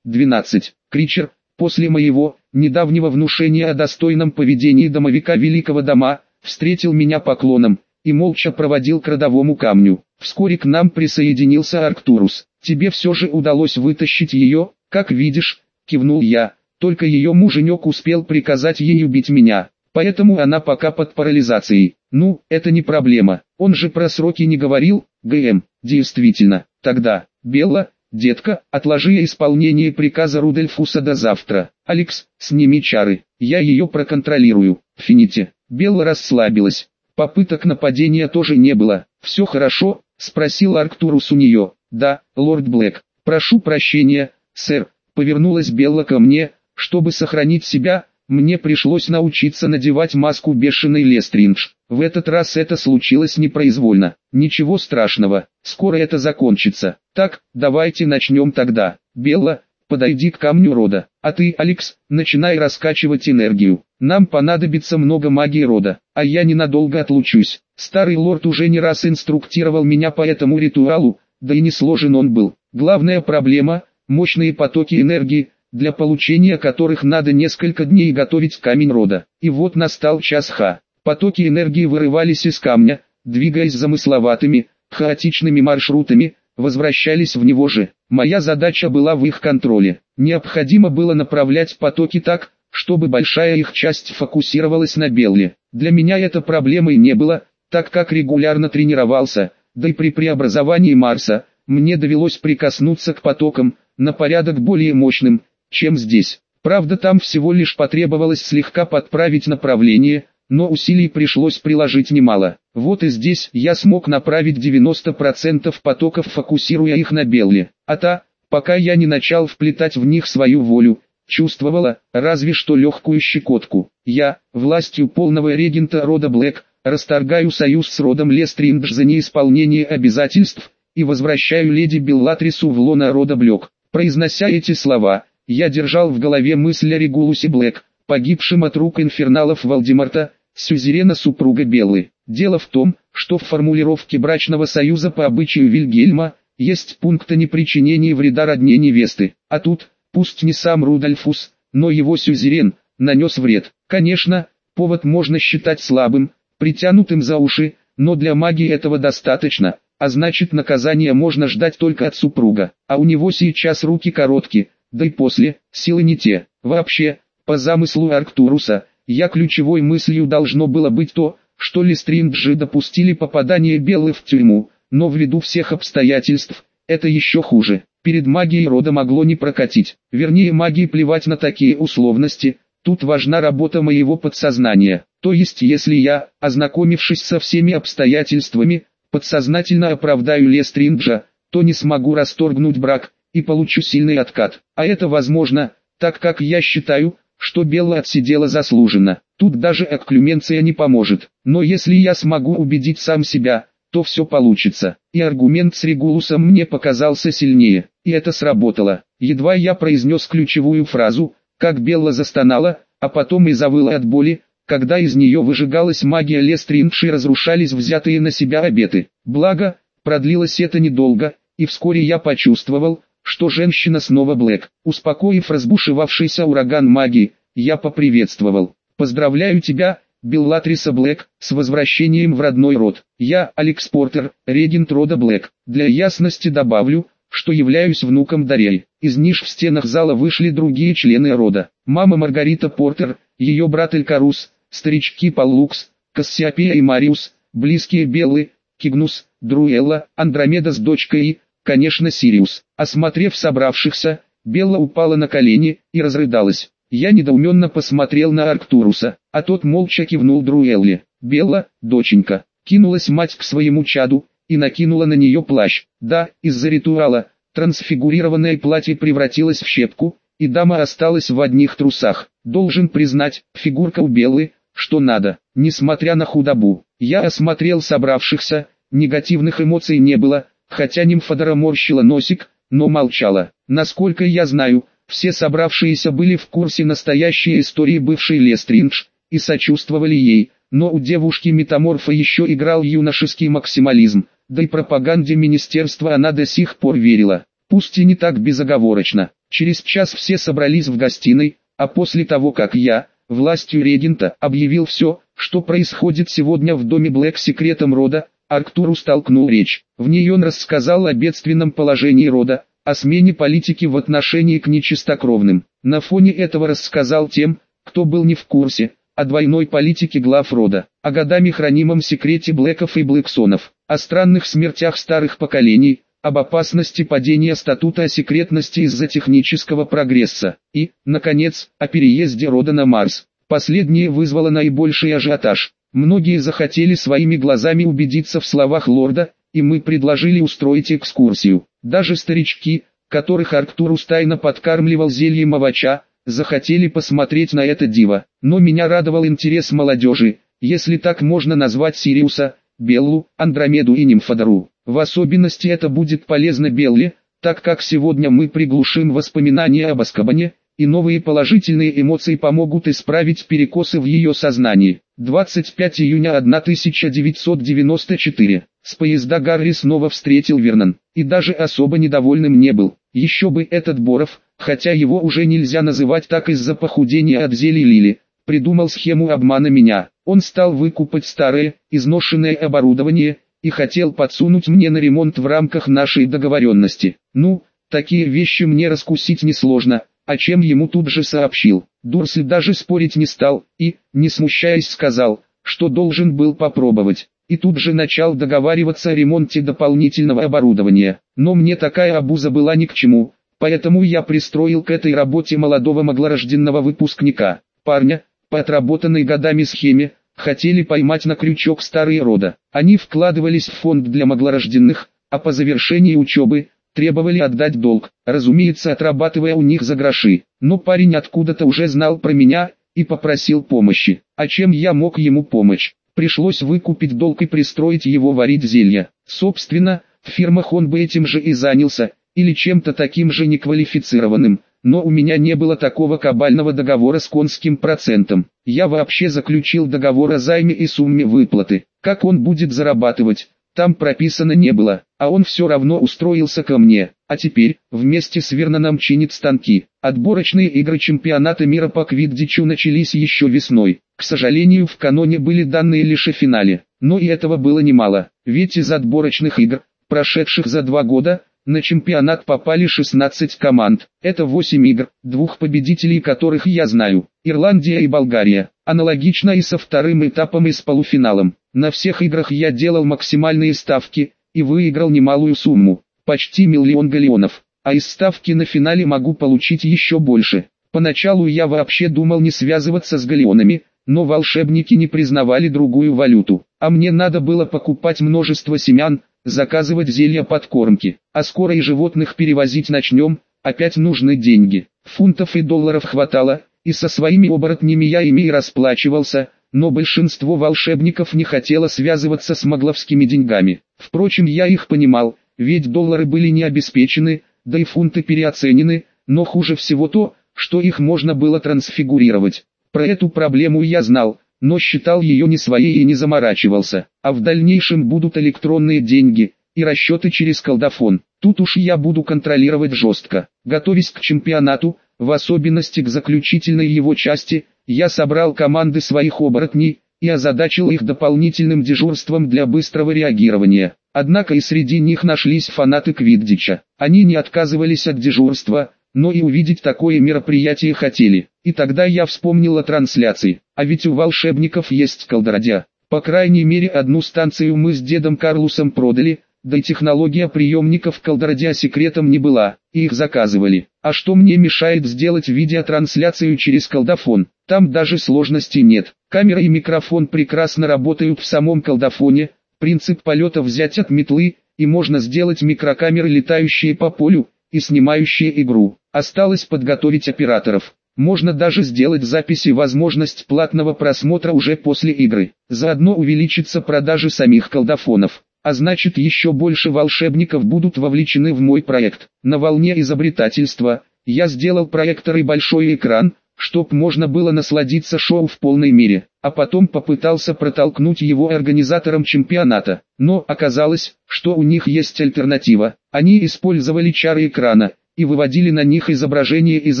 12. Кричер, после моего, недавнего внушения о достойном поведении домовика Великого Дома, встретил меня поклоном, и молча проводил к родовому камню. Вскоре к нам присоединился Арктурус. «Тебе все же удалось вытащить ее, как видишь», — кивнул я. «Только ее муженек успел приказать ей убить меня, поэтому она пока под парализацией. Ну, это не проблема, он же про сроки не говорил, ГМ, действительно. Тогда, Белла, детка, отложи исполнение приказа Рудольфуса до завтра. Алекс, сними чары, я ее проконтролирую. Фините». Белла расслабилась. Попыток нападения тоже не было. «Все хорошо?» – спросил Арктурус у нее. «Да, лорд Блэк. Прошу прощения, сэр». Повернулась Белла ко мне, чтобы сохранить себя, мне пришлось научиться надевать маску бешеный Лестриндж. В этот раз это случилось непроизвольно. Ничего страшного, скоро это закончится. Так, давайте начнем тогда. Белла, подойди к камню рода. А ты, Алекс, начинай раскачивать энергию. Нам понадобится много магии рода, а я ненадолго отлучусь. Старый лорд уже не раз инструктировал меня по этому ритуалу, да и не сложен он был. Главная проблема – мощные потоки энергии, для получения которых надо несколько дней готовить камень рода. И вот настал час Ха. Потоки энергии вырывались из камня, двигаясь замысловатыми, хаотичными маршрутами, возвращались в него же. Моя задача была в их контроле. Необходимо было направлять потоки так, чтобы большая их часть фокусировалась на Белле. Для меня это проблемой не было, так как регулярно тренировался, да и при преобразовании Марса, мне довелось прикоснуться к потокам, на порядок более мощным, чем здесь. Правда там всего лишь потребовалось слегка подправить направление, но усилий пришлось приложить немало. Вот и здесь я смог направить 90% потоков, фокусируя их на Белле. А та, пока я не начал вплетать в них свою волю, чувствовала, разве что легкую щекотку. Я, властью полного регента рода Блэк, расторгаю союз с родом Лестриндж за неисполнение обязательств, и возвращаю леди Беллатрису в лона рода Блек. Произнося эти слова, я держал в голове мысль о Регулусе Блэк, погибшем от рук инферналов Валдемарта, сюзерена супруга Беллы. Дело в том, что в формулировке брачного союза по обычаю Вильгельма, есть пункт о непричинении вреда родне невесты, а тут, пусть не сам Рудольфус, но его сюзерен, нанес вред. Конечно, повод можно считать слабым, притянутым за уши, но для магии этого достаточно, а значит наказание можно ждать только от супруга, а у него сейчас руки короткие, да и после, силы не те. Вообще, по замыслу Арктуруса, я ключевой мыслью должно было быть то, что Листринджи допустили попадание Белы в тюрьму, но ввиду всех обстоятельств, это еще хуже. Перед магией рода могло не прокатить, вернее магии плевать на такие условности, тут важна работа моего подсознания. То есть если я, ознакомившись со всеми обстоятельствами, подсознательно оправдаю Лестринджа, то не смогу расторгнуть брак, и получу сильный откат. А это возможно, так как я считаю, что Белла отсидела заслуженно. Тут даже экклюменция не поможет. Но если я смогу убедить сам себя, то все получится. И аргумент с Регулусом мне показался сильнее, и это сработало. Едва я произнес ключевую фразу, как Белла застонала, а потом и завыла от боли, когда из нее выжигалась магия Лестринши и разрушались взятые на себя обеты. Благо, продлилось это недолго, и вскоре я почувствовал, что женщина снова Блэк. Успокоив разбушевавшийся ураган магии, я поприветствовал. «Поздравляю тебя, Беллатриса Блэк, с возвращением в родной род. Я, Алекс Портер, регент рода Блэк. Для ясности добавлю, что являюсь внуком Дарьи. Из ниш в стенах зала вышли другие члены рода. Мама Маргарита Портер, ее брат Элькарус, старички Поллукс, Кассиопея и Мариус, близкие Беллы, Кигнус, Друэлла, Андромеда с дочкой и, конечно Сириус. Осмотрев собравшихся, Белла упала на колени и разрыдалась. Я недоуменно посмотрел на Арктуруса, а тот молча кивнул Друэлле. «Белла, доченька», кинулась мать к своему чаду, и накинула на нее плащ. Да, из-за ритуала, трансфигурированное платье превратилось в щепку, и дама осталась в одних трусах. Должен признать, фигурка у Беллы, что надо, несмотря на худобу. Я осмотрел собравшихся, негативных эмоций не было, хотя нимфодора морщила носик, но молчала. Насколько я знаю, Все собравшиеся были в курсе настоящей истории бывшей Лестриндж и сочувствовали ей, но у девушки-метаморфа еще играл юношеский максимализм, да и пропаганде министерства она до сих пор верила, пусть и не так безоговорочно. Через час все собрались в гостиной, а после того как я, властью регента, объявил все, что происходит сегодня в доме Блэк секретом рода, Арктуру столкнул речь. В ней он рассказал о бедственном положении рода, о смене политики в отношении к нечистокровным. На фоне этого рассказал тем, кто был не в курсе, о двойной политике глав рода, о годами хранимом секрете Блэков и Блэксонов, о странных смертях старых поколений, об опасности падения статута о секретности из-за технического прогресса и, наконец, о переезде рода на Марс. Последнее вызвало наибольший ажиотаж. Многие захотели своими глазами убедиться в словах лорда, и мы предложили устроить экскурсию. Даже старички, которых Арктурус тайно подкармливал зельем овоща, захотели посмотреть на это диво. Но меня радовал интерес молодежи, если так можно назвать Сириуса, Беллу, Андромеду и Нимфодору. В особенности это будет полезно Белле, так как сегодня мы приглушим воспоминания об Аскабане, и новые положительные эмоции помогут исправить перекосы в ее сознании. 25 июня 1994. С поезда Гарри снова встретил Вернон, и даже особо недовольным не был. Еще бы этот Боров, хотя его уже нельзя называть так из-за похудения от зелий Лили, придумал схему обмана меня. Он стал выкупать старое, изношенное оборудование, и хотел подсунуть мне на ремонт в рамках нашей договоренности. Ну, такие вещи мне раскусить несложно, о чем ему тут же сообщил. Дурсли даже спорить не стал, и, не смущаясь сказал, что должен был попробовать. И тут же начал договариваться о ремонте дополнительного оборудования. Но мне такая обуза была ни к чему, поэтому я пристроил к этой работе молодого маглорожденного выпускника, парня, по отработанной годами схеме, хотели поймать на крючок старые рода. Они вкладывались в фонд для маглорожденных, а по завершении учебы, требовали отдать долг, разумеется отрабатывая у них за гроши. Но парень откуда-то уже знал про меня, и попросил помощи. А чем я мог ему помочь? Пришлось выкупить долг и пристроить его варить зелья. Собственно, в фирмах он бы этим же и занялся, или чем-то таким же неквалифицированным, но у меня не было такого кабального договора с конским процентом. Я вообще заключил договор о займе и сумме выплаты. Как он будет зарабатывать, там прописано не было, а он все равно устроился ко мне. А теперь, вместе с Верноном чинит станки. Отборочные игры чемпионата мира по квиддичу начались еще весной. К сожалению в каноне были данные лишь о финале, но и этого было немало, ведь из отборочных игр, прошедших за два года, на чемпионат попали 16 команд. Это 8 игр, двух победителей которых я знаю. Ирландия и Болгария. Аналогично и со вторым этапом и с полуфиналом. На всех играх я делал максимальные ставки и выиграл немалую сумму. Почти миллион галеонов. А из ставки на финале могу получить еще больше. Поначалу я вообще думал не связываться с галеонами, но волшебники не признавали другую валюту. А мне надо было покупать множество семян, заказывать зелья подкормки, а скоро и животных перевозить начнем, опять нужны деньги. Фунтов и долларов хватало, и со своими оборотнями я ими и расплачивался, но большинство волшебников не хотело связываться с магловскими деньгами. Впрочем я их понимал, ведь доллары были не обеспечены, да и фунты переоценены, но хуже всего то, что их можно было трансфигурировать. Про эту проблему я знал, но считал ее не своей и не заморачивался, а в дальнейшем будут электронные деньги и расчеты через колдофон. Тут уж я буду контролировать жестко. Готовясь к чемпионату, в особенности к заключительной его части, я собрал команды своих оборотней и озадачил их дополнительным дежурством для быстрого реагирования. Однако и среди них нашлись фанаты Квиддича. Они не отказывались от дежурства, но и увидеть такое мероприятие хотели. И тогда я вспомнил о трансляции, а ведь у волшебников есть колдородя. По крайней мере одну станцию мы с дедом Карлусом продали, да и технология приемников колдородя секретом не была, их заказывали. А что мне мешает сделать видеотрансляцию через колдофон? Там даже сложностей нет. Камера и микрофон прекрасно работают в самом колдофоне, принцип полета взять от метлы, и можно сделать микрокамеры летающие по полю, и снимающие игру. Осталось подготовить операторов. Можно даже сделать записи возможность платного просмотра уже после игры. Заодно увеличится продажи самих колдофонов. А значит еще больше волшебников будут вовлечены в мой проект. На волне изобретательства, Я сделал проектор и большой экран, чтоб можно было насладиться шоу в полной мере, а потом попытался протолкнуть его организаторам чемпионата. Но оказалось, что у них есть альтернатива. Они использовали чары экрана и выводили на них изображение из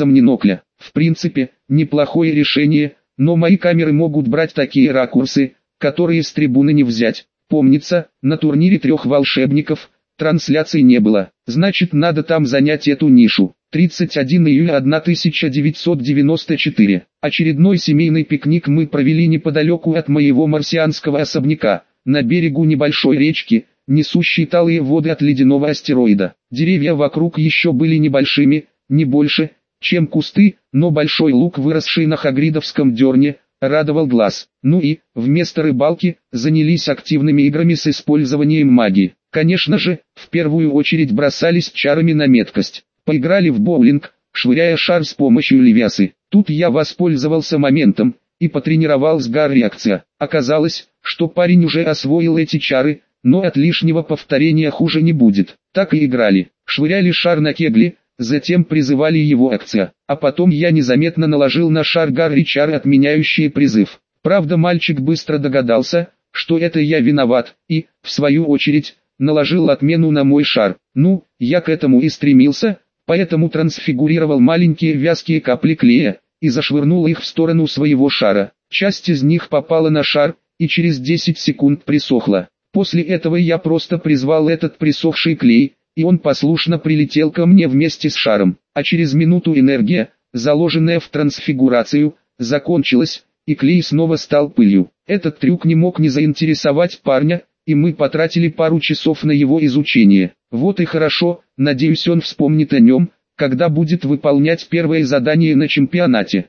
амнинокля. В принципе, неплохое решение, но мои камеры могут брать такие ракурсы, которые с трибуны не взять. Помнится, на турнире трех волшебников трансляций не было, значит надо там занять эту нишу. 31 июля 1994. Очередной семейный пикник мы провели неподалеку от моего марсианского особняка, на берегу небольшой речки, несущей талые воды от ледяного астероида. Деревья вокруг еще были небольшими, не больше, чем кусты, но большой лук, выросший на Хагридовском дерне, радовал глаз. Ну и, вместо рыбалки, занялись активными играми с использованием магии. Конечно же, в первую очередь бросались чарами на меткость. Поиграли в боулинг, швыряя шар с помощью левиасы. Тут я воспользовался моментом и потренировал с Гар реакция. Оказалось, что парень уже освоил эти чары, но от лишнего повторения хуже не будет. Так и играли. Швыряли шар на кегли, затем призывали его акция. А потом я незаметно наложил на шар Гарри чары, отменяющие призыв. Правда мальчик быстро догадался, что это я виноват, и, в свою очередь, наложил отмену на мой шар. Ну, я к этому и стремился, поэтому трансфигурировал маленькие вязкие капли клея, и зашвырнул их в сторону своего шара. Часть из них попала на шар, и через 10 секунд присохла. После этого я просто призвал этот присохший клей, и он послушно прилетел ко мне вместе с шаром. А через минуту энергия, заложенная в трансфигурацию, закончилась, и клей снова стал пылью. Этот трюк не мог не заинтересовать парня, и мы потратили пару часов на его изучение. Вот и хорошо, надеюсь он вспомнит о нем, когда будет выполнять первое задание на чемпионате.